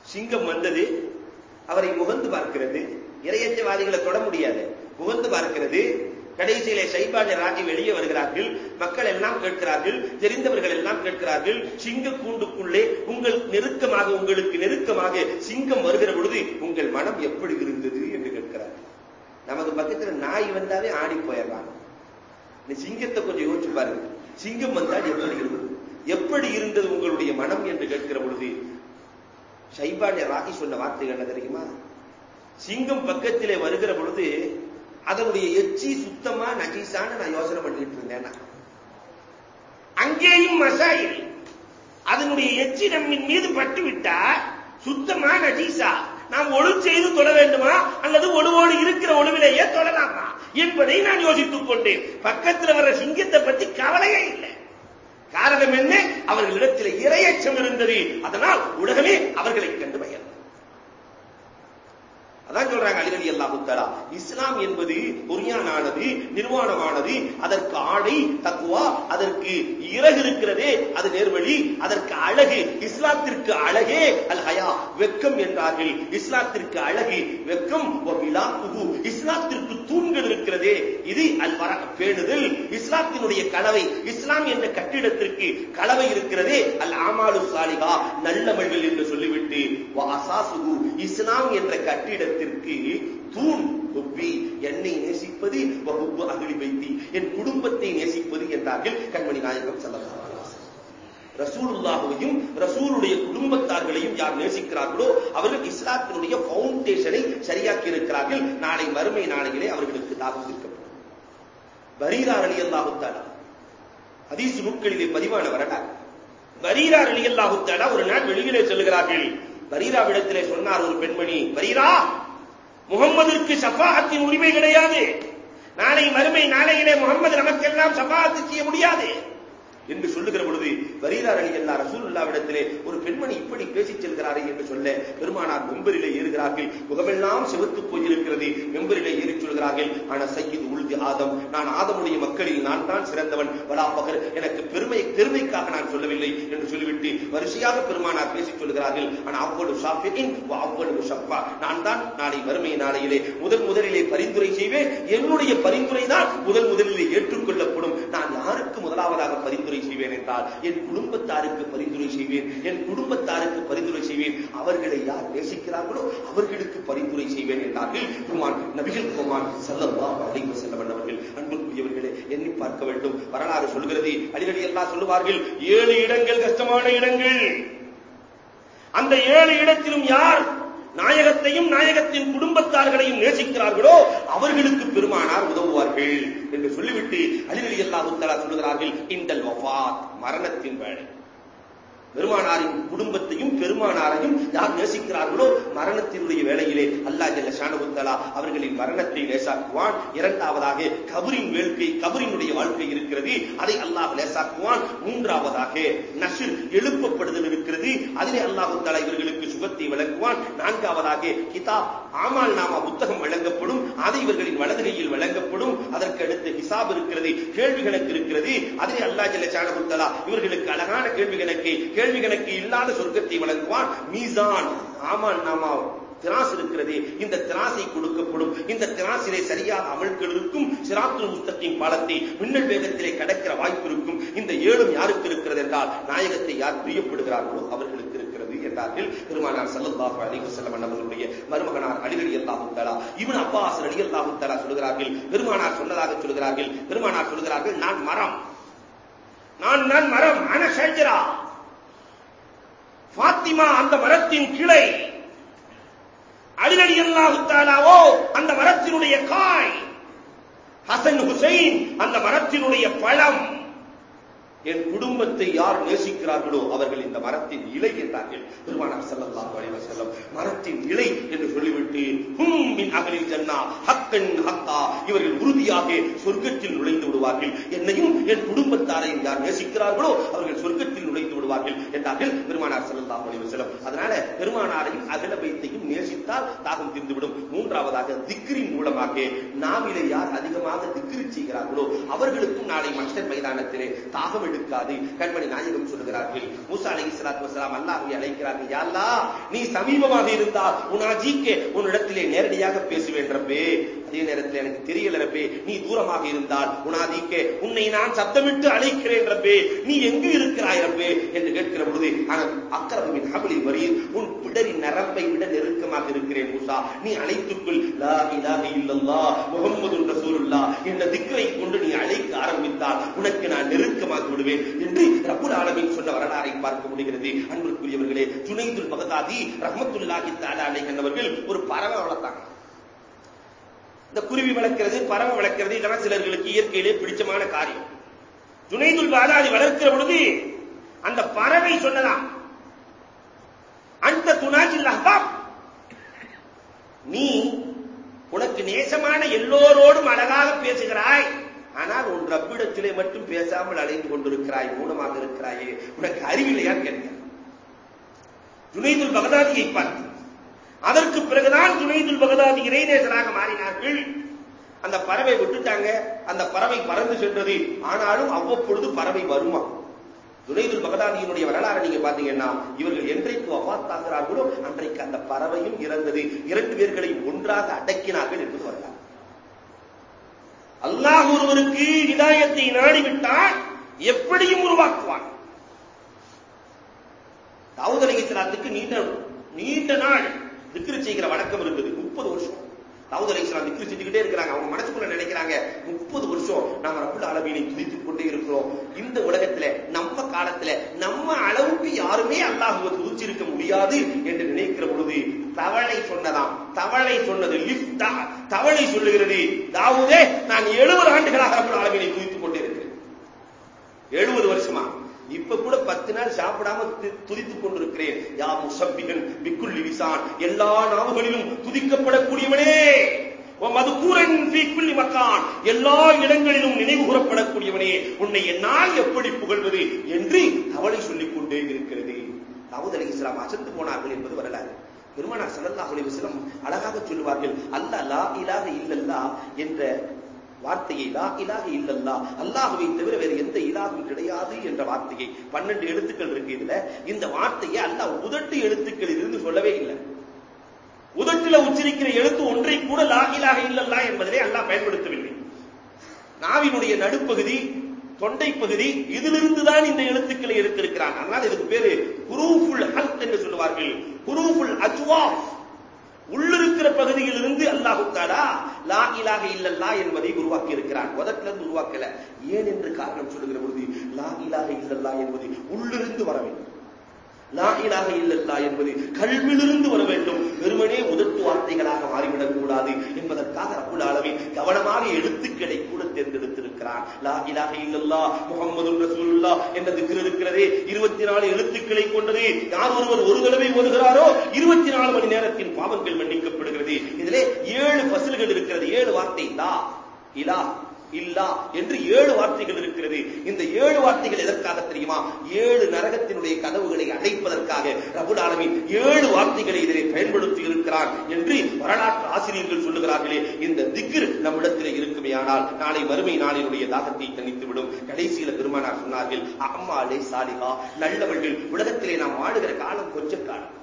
சிங்கம் வந்தது அவரை முகந்து பார்க்கிறது. இரையச்சவாதிகளை தொட முடியாது. முகந்து பார்க்கிறது கடைசியிலே சைபானிய ராஜி வெளியே வருகிறார்கள். மக்கள் எல்லாம் கேட்கிறார்கள். தெரிந்தவர்கள் எல்லாம் கேட்கிறார்கள். சிங்க கூண்டுக்குள்ளே உங்கள் நெருக்கமாக உங்களுக்கு நெருக்கமாக சிங்கம் வருகிற பொழுது உங்கள் மனம் எப்படி இருந்தது என்று கேட்கிறார்கள் நமது பக்கத்துல நாய் வந்தாவே ஆடி போயிடலாம். இந்த சிங்கத்தை கொஞ்சம் யோசிச்சு பாருங்க. சிங்கம் வந்தால் எப்படி இருந்தது? எப்படி இருந்தது உங்களுடைய மனம் என்று கேட்கிற பொழுது? சைபானிய ராகி சொன்ன வார்த்தைகள் என்ன தெரியுமா? சிங்கம் பக்கத்திலே வருகிற பொழுது அதனுடைய எச்சி சுத்தமா நஜீசான்னு நான் யோசனை பண்ணிட்டு இருந்தேன் அங்கேயும் மசாயில். அதனுடைய எச்சி நம்மின் மீது பட்டு விட்டா சுத்தமா நஜீசா நாம் ஒழு செய்து தொட வேண்டுமா? அல்லது ஒழுவோடு இருக்கிற ஒழுவிலேயே தொடலாமா? என்பதை நான் யோசித்துக் கொண்டேன். பக்கத்தில் வர்ற சிங்கத்தை பத்தி கவலையே இல்லை. காரணம் என்ன? அவர்களிடத்தில் இரையச்சம் இருந்தது. அதனால் உலகமே அவர்களை கண்டு பயன் அதான் சொல்றாங்க அலிரலி அல்லாஹு தஆலா. இஸ்லாம் என்பது பொறியானானது நிர்வாணமானது அதற்கு ஆடை தக்குவா அதற்கு இறகு இருக்கிறதே அது நேர்வழி அதற்கு அழகு இஸ்லாத்திற்கு அழகே அல் ஹயா வெக்கம் என்றார்கள். இஸ்லாத்திற்கு அழகு வெக்கம் இஸ்லாத்திற்கு தூண்கள் இருக்கிறதே இது அல் பேணுதல். இஸ்லாத்தினுடைய கலவை இஸ்லாம் என்ற கட்டிடத்திற்கு கலவை இருக்கிறதே அல் ஆமாலு சாலிகா நல்லமல்கள் என்று சொல்லிவிட்டு அசாசுகு இஸ்லாம் என்ற கட்டிடத்திற்கு தூண் ஒப்பி என்னை நேசிப்பது வகுப்பு அகழி வைத்தி என் குடும்பத்தை நேசிப்பது என்றார்கள் கண்மணி நாயகம் செல்லலாம் ரசூலுல்லாஹுவையும் ரசூலுடைய குடும்பத்தார்களையும் யார் நேசிக்கிறார்களோ அவர்கள் இஸ்லாத்தினுடைய பவுண்டேஷனை சரியாக்கி இருக்கிறார்கள் நாளை மறுமை நாளையிலே அவர்களுக்கு லாபம் இருக்கப்படும் பரீரார் அலி அல்லாஹுத்தாலா அதீசு நூட்களிலே பதிவான வரலாறு. பரீரார் அலி அல்லாஹுத்தாலா ஒரு நாள் வெளியிலே செல்கிறார்கள் பரீராவிடத்திலே சொன்னார் ஒரு பெண்மணி பரீரா முகம்மதுக்கு சஃபாகத்தின் உரிமை கிடையாது. நாளை மறுமை நாளையிலே முகம்மது நமக்கெல்லாம் சஃபாகத்து செய்ய முடியாது. என்று சொல்லுகிற பொழுது வரீரார் அலி அல்லா ரசூலுல்லாவிடத்திலே ஒரு பெண்மணி இப்படி பேசிச் செல்கிறாரே என்று சொல்ல பெருமானார் மெம்பரிலே ஏறுகிறார்கள். முகமெல்லாம் செவத்து போயிருக்கிறது. மெம்பரிலே ஏறி சொல்கிறார்கள் ஆனா சையீத் உழுதி ஆதம். நான் ஆதமுடைய மக்களில் நான் தான் சிறந்தவன். வலாபகர் எனக்கு பெருமை பெருமைக்காக நான் சொல்லவில்லை என்று சொல்லிவிட்டு வரிசையாக பெருமானார் பேசிச் சொல்கிறார்கள் ஆனா அவ்வளவு ஷாஃபின் அவ்வளவு ஷப்பா. நான் தான் நாளை வறுமை நாளையிலே முதல் முதலிலே பரிந்துரை செய்வேன். என்னுடைய பரிந்துரை தான் முதல் முதலிலே ஏற்றுக்கொள்ளப்படும். நான் யாருக்கு முதலாவதாக பரிந்துரை பரிந்துரை செய்வேன் என்றால் என் குடும்பத்தாருக்கு பரிந்துரை செய்வேன் என் குடும்பத்தாருக்கு பரிந்துரை செய்வேன். அவர்களை யார் நேசிக்கிறார்களோ அவர்களுக்கு பரிந்துரை செய்வேன் என்றார்கள் குமான் நபிகள் குமான் செல்லவா அழைப்பு செல்லவன் அவர்கள். அன்புக்குரியவர்களே எண்ணி பார்க்க வேண்டும். வரலாறு சொல்கிறது. அடிக்கடி எல்லாம் சொல்லுவார்கள் ஏழு இடங்கள் கஷ்டமான இடங்கள். அந்த ஏழு இடத்திலும் யார் நாயகத்தையும் நாயகத்தின் குடும்பத்தார்களையும் நேசிக்கிறார்களோ அவர்களுக்கு பெருமானார் உதவுவார்கள் என்று சொல்லிவிட்டு அலிரலி அல்லாஹு சொல்லுகிறார்கள் இந்தல் வஃபாத் மரணத்தின் வேலை பெருமானாரின் குடும்பத்தையும் பெருமானாரையும் யார் நேசிக்கிறார்களோ மரணத்தினுடைய வேளையிலே அல்லாஹ் ஜல்ல ஷானகுத்தலா அவர்களின் மரணத்தை லேசாக்குவான். இரண்டாவதாக கபரின் வேள்கை கபரினுடைய வாழ்க்கை இருக்கிறது. அதை அல்லாஹ் லேசாக்குவான். மூன்றாவதாக நஷிர் எழுப்பப்படுதல் இருக்கிறது. அதிலே அல்லாஹு தலா இவர்களுக்கு சுகத்தை வழங்குவான். நான்காவதாக கிதாப் ஆமால் நாமா புத்தகம் வழங்கப்படும். அதை இவர்களின் வலதுகையில் வழங்கப்படும். அதற்கு அடுத்து ஹிசாப் இருக்கிறது கேள்வி கணக்கு இருக்கிறது. அதிலே அல்லா ஜல்ல சாணகுத்தலா இவர்களுக்கு அழகான கேள்வி கணக்கை கேள்வி கணக்கு இல்லாத சொர்க்கத்தை வழங்குவான். மீசான். ஆமா நாமா திராஸ் இருக்கிறது. இந்த திராசை கொடுக்கப்படும். இந்த திராசிலே சரியாக அமல்கள் இருக்கும் சிராத்து முஸ்தகின் பாலத்தை மின்னல் வேகத்திலே கடக்கிற வாய்ப்பு இருக்கும். இந்த ஏழும் யாருக்கு இருக்கிறது என்றால் நாயகத்தை யார் பிரியப்படுகிறார்களோ அவர்களுக்கு இருக்கிறது என்றார்கள். பெருமானார் சல்லல்லாஹு அலைஹி வஸல்லம் அவர்களுடைய மருமகனார் அலி ரலியல்லாஹு தஆலா இப்னு அப்பாஸ் ரலியல்லாஹு தஆலா சொல்கிறார்கள் பெருமானார் சொன்னதாக சொல்கிறார்கள் பெருமானார் சொல்கிறார்கள் நான் மரம். நான் நான் மரம். அன ஷஜரா. பாத்திமா அந்த மரத்தின் கிளை. அலிரடி அல்லாஹுத்தாலாவோ அந்த மரத்தினுடைய காய். ஹசன் ஹுசைன் அந்த மரத்தினுடைய பழம். என் குடும்பத்தை யார் நேசிக்கிறார்களோ அவர்கள் இந்த மரத்தின் இலை என்றார்கள். பெருமானார் ஸல்லல்லாஹு அலைஹி வஸல்லம் மரத்தின் இலை என்று சொல்லிவிட்டு ஹும் மின் அகலில் ஜன்னா ஹக்கன் ஹக்கா. இவர்கள் உறுதியாக சொர்க்கத்தில் நுழைந்து விடுவார்கள். என்னையும் என் குடும்பத்தாரையும் யார் நேசிக்கிறார்களோ அவர்கள் சொர்க்கத்தில் நுழைந்து விடுவார்கள் என்றார்கள் பெருமானார் ஸல்லல்லாஹு அலைஹி வஸல்லம். அதனால பெருமானாரையும் அகல வைத்தையும் நேசித்தால் தாகம் தீர்ந்துவிடும். மூன்றாவதாக திக்ரின் மூலமாக நாவிலே யார் அதிகமாக திக்ரி செய்கிறார்களோ அவர்களுக்கும் நாளை மஸ்டர் மைதானத்திலே தாகம் எடுக்காது கண்மணி நாயகம் சொல்லுகிறார்கள். மூசா அலி இஸ்லாத் வசலாம் அல்லாஹை அழைக்கிறார்கள் யா நீ சமீபமாக இருந்தால் உன் உனாஜிக்கே உன்னிடத்திலே நேரடியாக பேசுவேன் ரப்பே. அதே நேரத்தில் எனக்கு தெரியல ரப்பே. நீ தூரமாக இருந்தால் உனாதிக்கே உன்னை நான் சத்தமிட்டு அழைக்கிறேன் ரப்பே. நீ எங்கு இருக்கிறாய் ரப்பே? என்று கேட்கிற பொழுது ஆனால் அக்கரமின் ஹபலி வரியில் உன் பிடரி நரம்பை விட நெருக்கமாக இருக்கிறேன் மூசா. நீ அழைத்துக்குள். லா இலாஹ இல்லல்லாஹ் என்ற திக்ரை கொண்டு நீ அழைக்க ஆரம்பித்தால் உனக்கு நான் நெருக்கமாக விடுவேன் என்று ரப்புல் ஆலமின் சொன்ன வரலாறை பார்க்க முடிகிறது. அன்பிற்குரியவர்களே ஜுனைதுல் பகதாதி ரஹமத்துல்லாஹி தாலா அலைஹி அவர்கள் ஒரு பறவை வளர்த்தாங்க இந்த குருவி வளர்க்கிறது பறவை வளர்க்கிறது இதெல்லாம் சிலர்களுக்கு இயற்கையிலே பிடிச்சமான காரியம். ஜுனைதுல் பாதாதி வளர்க்கிற பொழுது அந்த பறவை சொன்னதாம் அந்த துணாஜில் அஹ்பாப். நீ உனக்கு நேசமான எல்லோரோடும் அழகாக பேசுகிறாய். ஆனால் உன் ரப்பிடத்திலே மட்டும் பேசாமல் அலைந்து கொண்டிருக்கிறாய் மூலமாக இருக்கிறாயே. உனக்கு அறிவில்லையா கேட்கிறார் ஜுனைதுல் பகதாதியை பார்த்து அதற்கு பிறகுதான் ஜுனைதுல் பகதாதி இறைநேசராக மாறினார்கள். அந்த பறவை விட்டுட்டாங்க. அந்த பறவை பறந்து சென்றது. ஆனாலும் அவ்வப்பொழுது பறவை வருமா? துணைதுல் பகதாதியினுடைய வரலாறு நீங்க பாத்தீங்கன்னா இவர்கள் என்றைக்கு வபாத்தாகிறார்களோ அன்றைக்கு அந்த பறவையும் இறந்தது. இரண்டு பேர்களையும் ஒன்றாக அடக்கினார்கள் என்று வரலாறு. அல்லாஹ் ஒருவருக்கு இதாயத்தை நாடிவிட்டால் எப்படியும் உருவாக்குவான். தாவூத் அலைஹிஸ்ஸலாத்துக்கு நீண்ட நீண்ட நாள் திக்ரு செய்கிற வழக்கம் இருந்தது முப்பது வருஷம். தாவூத் அலைஹிஸ்ஸலாம் திக்ரு செஞ்சுக்கிட்டே இருக்கிறாங்க. அவங்க மனசுக்குள்ள நினைக்கிறாங்க முப்பது வருஷம் நாம ரப்புல் அளவீனை துதித்துக் கொண்டே இருக்கிறோம். இந்த உலகத்துல நம்ம காலத்துல நம்ம அளவுக்கு யாருமே அல்லாஹுவை துதிச்சிருக்க முடியாது என்று நினைக்கிற பொழுது தவளை சொன்னதாம். தவளை சொன்னது லிப்டா தவளை சொல்லுகிறது தாவூதே நான் எழுபது ஆண்டுகளாக ரப்புல் அளவீனை துதித்துக் கொண்டே இருக்கிறேன். எழுபது வருஷமா? இப்ப கூட பத்து நாள் சாப்பிடாம துதித்துக் கொண்டிருக்கிறேன். யா முசப்பிகன் விக்குள்ளி விசான். எல்லா நாவுகளிலும் துதிக்கப்படக்கூடியவனே. மதுக்கூரன் பீக்குள்ளி மக்கான். எல்லா இடங்களிலும் நினைவு கூறப்படக்கூடியவனே. உன்னை என்னால் எப்படி புகழ்வது என்று தவளை சொல்லிக் கொண்டே இருக்கிறது. தாவூத் அலி இஸ்லாம் அசந்து போனார்கள் என்பது வரலாறு. பெருமானார் ஸல்லல்லாஹு அலைஹி வஸல்லம் அழகாக சொல்லுவார்கள் அல்ல லா இலாஹ இல்லல்லா என்ற வார்த்தையை லா இலாக இல்லல்லா அல்லாஹுவை தவிர வேறு எந்த இலாகும் கிடையாது என்ற வார்த்தையை பன்னெண்டு எழுத்துக்கள் இருக்கு இதுல. இந்த வார்த்தையை அல்லாஹ் உதட்டு எழுத்துக்கள் இருந்து சொல்லவே இல்லை. உதட்டில உச்சரிக்கிற எழுத்து ஒன்றை கூட லா இலாக இல்லல்லா என்பதிலே அல்லாஹ் பயன்படுத்தவில்லை. நாவினுடைய நடுப்பகுதி தொண்டை பகுதி இதிலிருந்து தான் இந்த எழுத்துக்களை எடுத்திருக்கிறான். அதனால் இதுக்கு பேரு குரூஃபுல் ஹல்த் என்று சொல்லுவார்கள். குரூஃபுல் அஜ்வாஃப். உள்ளிருக்கிற பகுதியிலிருந்து அல்லாஹு தாலா லா இலாக இல்லல்லா என்பதை உருவாக்கி இருக்கிறான் உதட்டில இருந்து உருவாக்கல. ஏன் என்று காரணம் சொல்லுகிற பொழுது லா இலாக இல்லல்லா என்பது உள்ளிருந்து வர வேண்டும். லா இலாக இல்லல்லா என்பது கல்விலிருந்து வர வேண்டும். வெறுமனே உதட்டு வார்த்தைகளாக மாறிவிடக் கூடாது என்பதற்காக ரப்புல் அளவில் கவனமாக எழுத்துக்களை கூட லா இலாக இல்லல்லா முகமது ரசூலுல்லா என்ற திக்ர் இருக்கிறதே இருபத்தி நாலு எழுத்துக்களை கொண்டது யார் ஒருவர் ஒரு தடவை ஓதுகிறாரோ இருபத்தி நாலு மணி நேரத்தின் பாவங்கள் மன்னிக்கப்படுகிறது. இதிலே ஏழு பசில்கள் இருக்கிறது ஏழு வார்த்தை. லா இலா இல்லா என்று ஏழு வார்த்தைகள் இருக்கிறது. இந்த ஏழு வார்த்தைகள் எதற்காக தெரியுமா? ஏழு நரகத்தினுடைய கதவுகளை அடைப்பதற்காக. ரபுல் ஆலமின் ஏழு வார்த்தைகளை இதனை பயன்படுத்தி இருக்கிறார் என்று வரலாற்று ஆசிரியர்கள் சொல்லுகிறார்களே இந்த திக்ர் நம்மிடத்திலே இருக்குமே ஆனால் நாளை வறுமை நாளினுடைய தாகத்தை தணித்துவிடும். கடைசியில பெருமானார் சொன்னார்கள் அம்மாலே சாலிகா நல்லவர்கள் உலகத்திலே நாம் வாழுகிற காலம் கொஞ்ச காலம்.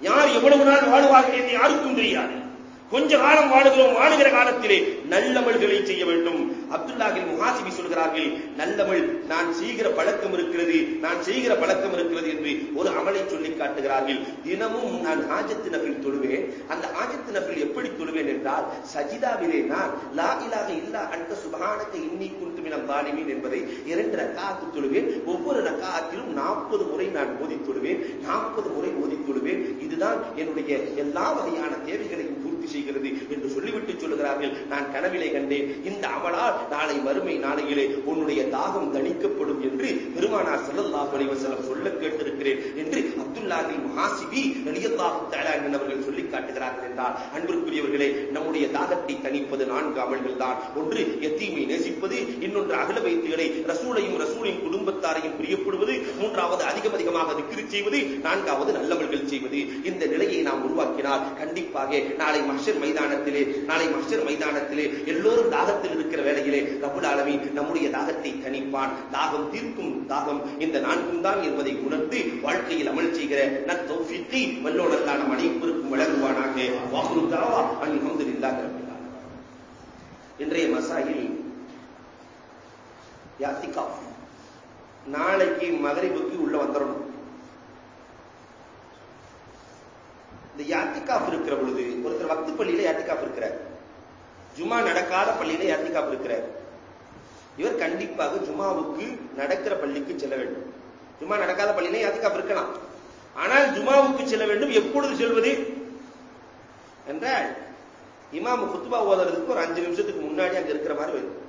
யார் எவ்வளவு நாள் வாழ்வார்கள் என்று யாருக்கும் தெரியாது. கொஞ்ச காலம் வாழுகிறோம் வாழுகிற காலத்திலே நல்லமல்களை செய்ய வேண்டும். அப்துல்லாஹில் முகாசிபி சொல்கிறார்கள் நல்லமல் நான் செய்கிற பழக்கம் இருக்கிறது நான் செய்கிற பழக்கம் இருக்கிறது என்று ஒரு அமலை சொல்லி காட்டுகிறார்கள். தினமும் நான் ஆஜத்து நபில் தொழுவேன். அந்த ஆஜத்து நபில் எப்படி தொழுவேன் என்றால் சஜிதாவிலே நான் லா இலாக இல்லா அன்க சுபானத்தை இன்னி மினல் தாலிமீன் என்பதை இரண்டு ரக்காத்து தொழுவேன். ஒவ்வொரு ரக்காத்திலும் நாற்பது முறை நான் ஓதி தொழுவேன் நாற்பது முறை ஓதி தொழுவேன் இதுதான் என்னுடைய எல்லா வகையான தேவைகளையும் பூர்த்தி செய்கிறது என்று சொல்லிவிட்டு சொல்லுகிறார்கள். நான் கனவிலே கண்டேன். இந்த அமலால் நாளை வறுமை நாளையிலே உன்னுடைய தாகம் தணிக்கப்படும் என்று பெருமானார் செல்லல்லா அலைஹி சொல்ல கேட்டிருக்கிறேன் என்று அப்துல்லாஹி முஹாசிபி ரலியல்லாஹு தஆலா அவர்கள் சொல்லி காட்டுகிறார்கள் என்றால் அன்பிற்குரியவர்களே நம்முடைய தாகத்தை தணிப்பது நான்கு அமல்கள் தான். ஒன்று எத்தீமை நேசிப்பது இன்னொன்று அகல வைத்துகளை ரசூலையும் ரசூலின் குடும்பத்தாரையும் பிரியப்படுவது மூன்றாவது அதிகம் அதிகமாக திக்கிரி செய்வது நான்காவது நல்லவர்கள் செய்வது. இந்த நிலையை நாம் உருவாக்கினால் கண்டிப்பாக நாளை மஷர் மைதானத்திலே நாளை மஷர் மைதானத்திலே எல்லோரும் தாகத்தில் இருக்கிற வேளையிலே ரபுல் அளவி நம்முடைய தாகத்தை தணிப்பான். தாகம் தீர்க்கும் தாகம் இந்த நான்கும் தான் என்பதை உணர்ந்து வாழ்க்கையில் அமல் செய்கிற நத்தௌஃபிக்கை வல்லோனத்தான அனைவருக்கும் வழங்குவானாக. வாகுரு தாவா அல்ஹம்துலில்லாஹ் இன்றைய மசாயில் யாத்திகா நாளைக்கு மகரிபுக்கு உள்ள வந்துடணும் இந்த யாத்திகாப் இருக்கிற பொழுது ஒருத்தர் வக்து பள்ளியில யாத்திகாப் இருக்கிறார். ஜுமா நடக்காத பள்ளியில யாத்திகாப் இருக்கிறார். இவர் கண்டிப்பாக ஜுமாவுக்கு நடக்கிற பள்ளிக்கு செல்ல வேண்டும். ஜுமா நடக்காத பள்ளியில யாத்திகாப் இருக்கலாம். ஆனால் ஜுமாவுக்கு செல்ல வேண்டும் எப்பொழுது செல்வது? என்றால் இமாம் குத்துபா ஓதுறதுக்கு ஒரு அஞ்சு நிமிஷத்துக்கு முன்னாடி அங்க இருக்கிற மாதிரி வரும்.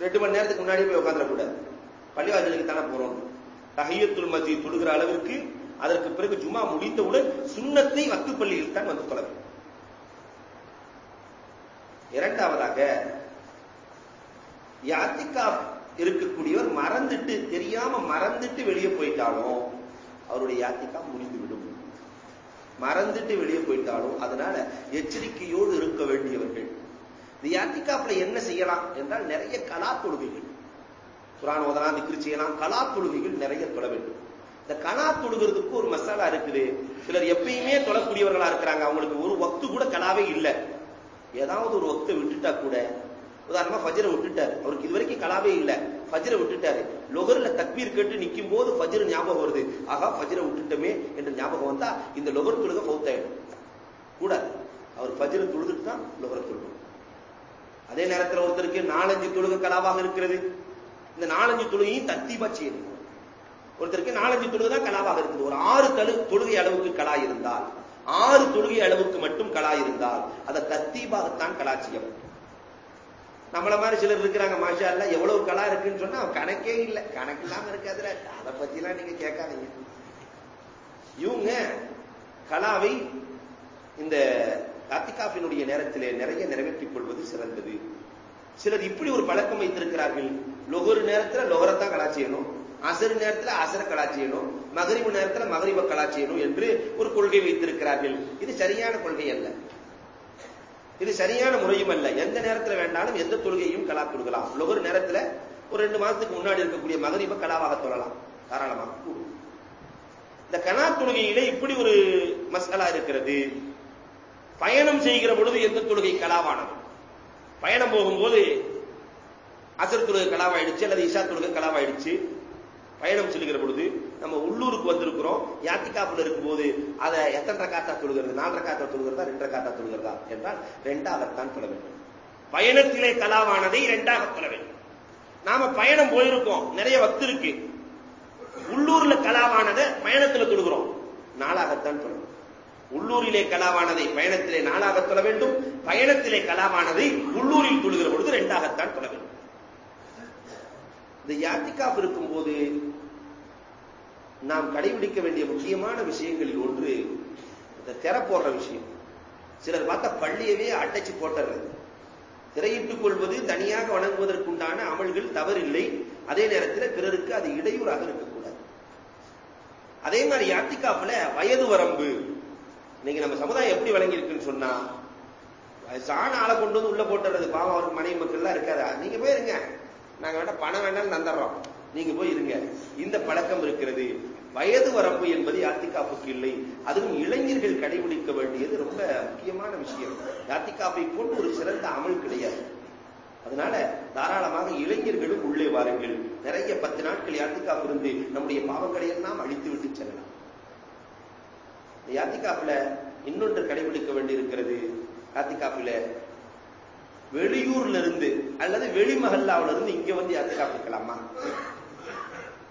ரெண்டு மணி நேரத்துக்கு முன்னாடி போய் உட்காந்துடக்கூடாது பள்ளிவாசலுக்கு தானே போறோம். தகையத்துள் மதி தொடுகிற அளவிற்கு அதற்கு பிறகு ஜுமா முடிந்தவுடன் சுண்ணத்தை வத்து பள்ளியில் தான் வந்து தொலை இரண்டாவதாக யாத்திகா இருக்கக்கூடியவர் மறந்துட்டு தெரியாம மறந்துட்டு வெளியே போயிட்டாலும் அவருடைய யாத்திகா முடிந்துவிடும். மறந்துட்டு வெளியே போயிட்டாலும் அதனால எச்சரிக்கையோடு இருக்க வேண்டியவர்கள் இந்த யாத்திகாப்ல என்ன செய்யலாம் என்றால் நிறைய கலா தொழுகைகள் குரான் ஓதலாம் திக்ரு செய்யலாம் கலா தொழுகைகள் நிறைய தொழ வேண்டும். இந்த கலா தொழுகிறதுக்கு ஒரு மசாலா இருக்குது. சிலர் எப்பயுமே தொழக்கூடியவர்களா இருக்கிறாங்க. அவங்களுக்கு ஒரு வக்து கூட கலாவே இல்லை. ஏதாவது ஒரு வக்தை விட்டுட்டா கூட உதாரணமா ஃபஜரை விட்டுட்டாரு. அவருக்கு இது வரைக்கும் கலாவே இல்ல. ஃபஜரை விட்டுட்டாரு. லொகர்ல தக்பீர் கேட்டு நிற்கும் போது ஃபஜர் ஞாபகம் வருது. ஆகா ஃபஜரை விட்டுட்டோமே என்று ஞாபகம் வந்தா இந்த லொகர் தொழுக பௌத்தாயிடும் கூடாது அவர் ஃபஜரை தொழுதுட்டு தான் லொகரை தொழுது அதே நேரத்தில் ஒருத்தருக்கு நாலஞ்சு தொழுக கலாவாக இருக்கிறது. இந்த நாலஞ்சு தொழுகையும் தத்தீபா செய்யணும் ஒருத்தருக்கு நாலஞ்சு தொழுகை தான் கலாவாக இருக்குது. ஒரு ஆறு தழு தொழுகை அளவுக்கு கலா இருந்தால் ஆறு தொழுகை அளவுக்கு மட்டும் கலா இருந்தால் அதை தத்தீபாகத்தான் கலா செய்யப்படும் நம்மள மாதிரி சிலர் இருக்கிறாங்க மாஷா இல்ல எவ்வளவு கலா இருக்குன்னு சொன்னா கணக்கே இல்லை. கணக்கு இல்லாம இருக்காதுல. அதை பத்தி எல்லாம் நீங்க கேட்காதீங்க. இவங்க கலாவை இந்த காத்திகாஃபினுடைய நேரத்திலே நிறைய நிறைவேற்றிக் கொள்வது சிறந்தது. சிலர் இப்படி ஒரு பழக்கம் வைத்திருக்கிறார்கள். லொகரு நேரத்துல லொகரத்தான் கலா செய்யணும். அசரு நேரத்துல அசர கலா செய்யணும். மகரிபு நேரத்துல மகரிவ கலா செய்யணும் என்று ஒரு கொள்கை வைத்திருக்கிறார்கள். இது சரியான கொள்கை அல்ல. இது சரியான முறையும் அல்ல. எந்த நேரத்துல வேண்டாலும் எந்த தொழுகையும் கலா கொடுக்கலாம் லொகரு நேரத்துல ஒரு ரெண்டு மாதத்துக்கு முன்னாடி இருக்கக்கூடிய மகரிப கலாவாக தொழலாம். தாராளமாக கூடும். இந்த கலா தொழுகையிலே இப்படி ஒரு மசாலா இருக்கிறது. பயணம் செய்கிற பொழுது எந்த தொழுகை கலாவானது? பயணம் போகும்போது அசர் தொழுகை கலாவாயிடுச்சு அல்லது இஷா தொழுகை கலாவாயிடுச்சு. பயணம் செல்கிற பொழுது நம்ம உள்ளூருக்கு வந்திருக்கிறோம் யாத்திகாப்புல இருக்கும்போது அதை எத்தனை காத்தா தொழுகிறது? நாலரை காத்தா தொழுகிறதா ரெண்டரை காத்தா தொழுகிறதா? என்றால் ரெண்டாகத்தான் தொழ வேண்டும். பயணத்திலே கலாவானதை இரண்டாக தொழ வேண்டும். நாம பயணம் போயிருக்கோம் நிறைய வக்து இருக்கு உள்ளூர்ல கலாவானதை பயணத்துல தொழுகிறோம் நாளாகத்தான் தொழணும் உள்ளூரிலே கலாவானதை பயணத்திலே நாளாக தொழ வேண்டும். பயணத்திலே கலாவானதை உள்ளூரில் தொழுகிற பொழுது ரெண்டாகத்தான் தொழ வேண்டும். இந்த யாத்திகாப் இருக்கும்போது நாம் கடைபிடிக்க வேண்டிய முக்கியமான விஷயங்களில் ஒன்று இந்த திற போடுற விஷயம். சிலர் பார்த்தா பள்ளியவே அடைச்சு போட்டுறது திரையிட்டுக் கொள்வது தனியாக வணங்குவதற்குண்டான அமல்கள் தவறில்லை. அதே நேரத்தில் பிறருக்கு அது இடையூறாக இருக்கக்கூடாது. அதே மாதிரி யாத்திகாப்புல வயது வரம்பு இன்னைக்கு நம்ம சமுதாயம் எப்படி வழங்கியிருக்குன்னு சொன்னா சாண ஆளை கொண்டு வந்து உள்ள போட்டுறது. பாவம் அவருக்கு மனைவி மக்கள்லாம் இருக்காதா? நீங்க போயிருங்க. நாங்க வேண்டாம் பணம் வேணாலும் தந்துடுறோம். நீங்க போய் இருங்க இந்த பழக்கம் இருக்கிறது. வயது வரம்பு என்பது யாத்திகாப்புக்கு இல்லை. அதுவும் இளைஞர்கள் கடைபிடிக்க வேண்டியது ரொம்ப முக்கியமான விஷயம். யாத்திகாப்பை போன்று ஒரு சிறந்த அமல் கிடையாது. அதனால தாராளமாக இளைஞர்களும் உள்ளே வாருங்கள். நிறைய பத்து நாட்கள் யாத்திகாப்பு இருந்து நம்முடைய பாவங்களை எல்லாம் அழித்து விட்டு செல்லலாம். யாத்திகாப்புல இன்னொன்று கடைபிடிக்க வேண்டியிருக்கிறது. யாத்திகாப்புல வெளியூர்ல இருந்து அல்லது வெளிமகல்லாவில இருந்து இங்க வந்து யாத்திகாப்பு இருக்கலாமா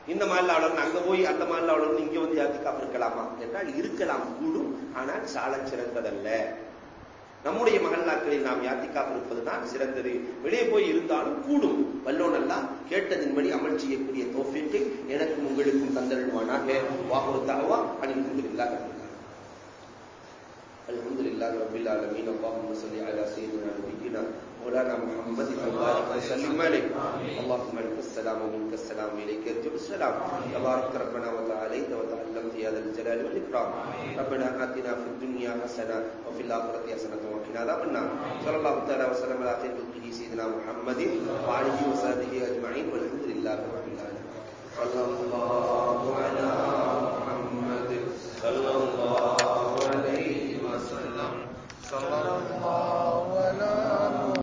இந்த மாநிலாவில் இருந்து அங்க போய் அந்த மாநிலாவில் இருந்து இங்க வந்து யாத்திகாப்பு இருக்கலாமா என்றால் இருக்கலாம் கூடும். ஆனால் சால சிறந்ததல்ல. நம்முடைய மகல்லாக்களில் நாம் யாத்திக்காப்பு இருப்பதுதான் சிறந்தது. வெளியே போய் இருந்தாலும் கூடும். வல்லோனெல்லாம் கேட்டதின்படி அமல் செய்யக்கூடிய தோஃபிக்கை எனக்கும் உங்களுக்கும் தந்தருவானாக வாகுறுத்தாகவா அணிந்து الحمد لله رب العالمين اللهم صل على سيدنا نبينا مولانا محمد وبارك وسلم عليه اللهم لك السلام ومنك السلام اليك يرجع السلام۔ تبارك ربنا وتعاليت وتعلمت يا ذا الجلال والاكرام ربنا اتنا في الدنيا حسنه وفي الاخره حسنه وقنا عذاب النار۔ صلى الله تعالى وسلم على خير خلقه سيدنا محمد وعلى اله وصحبه اجمعين والحمد لله رب العالمين صلى الله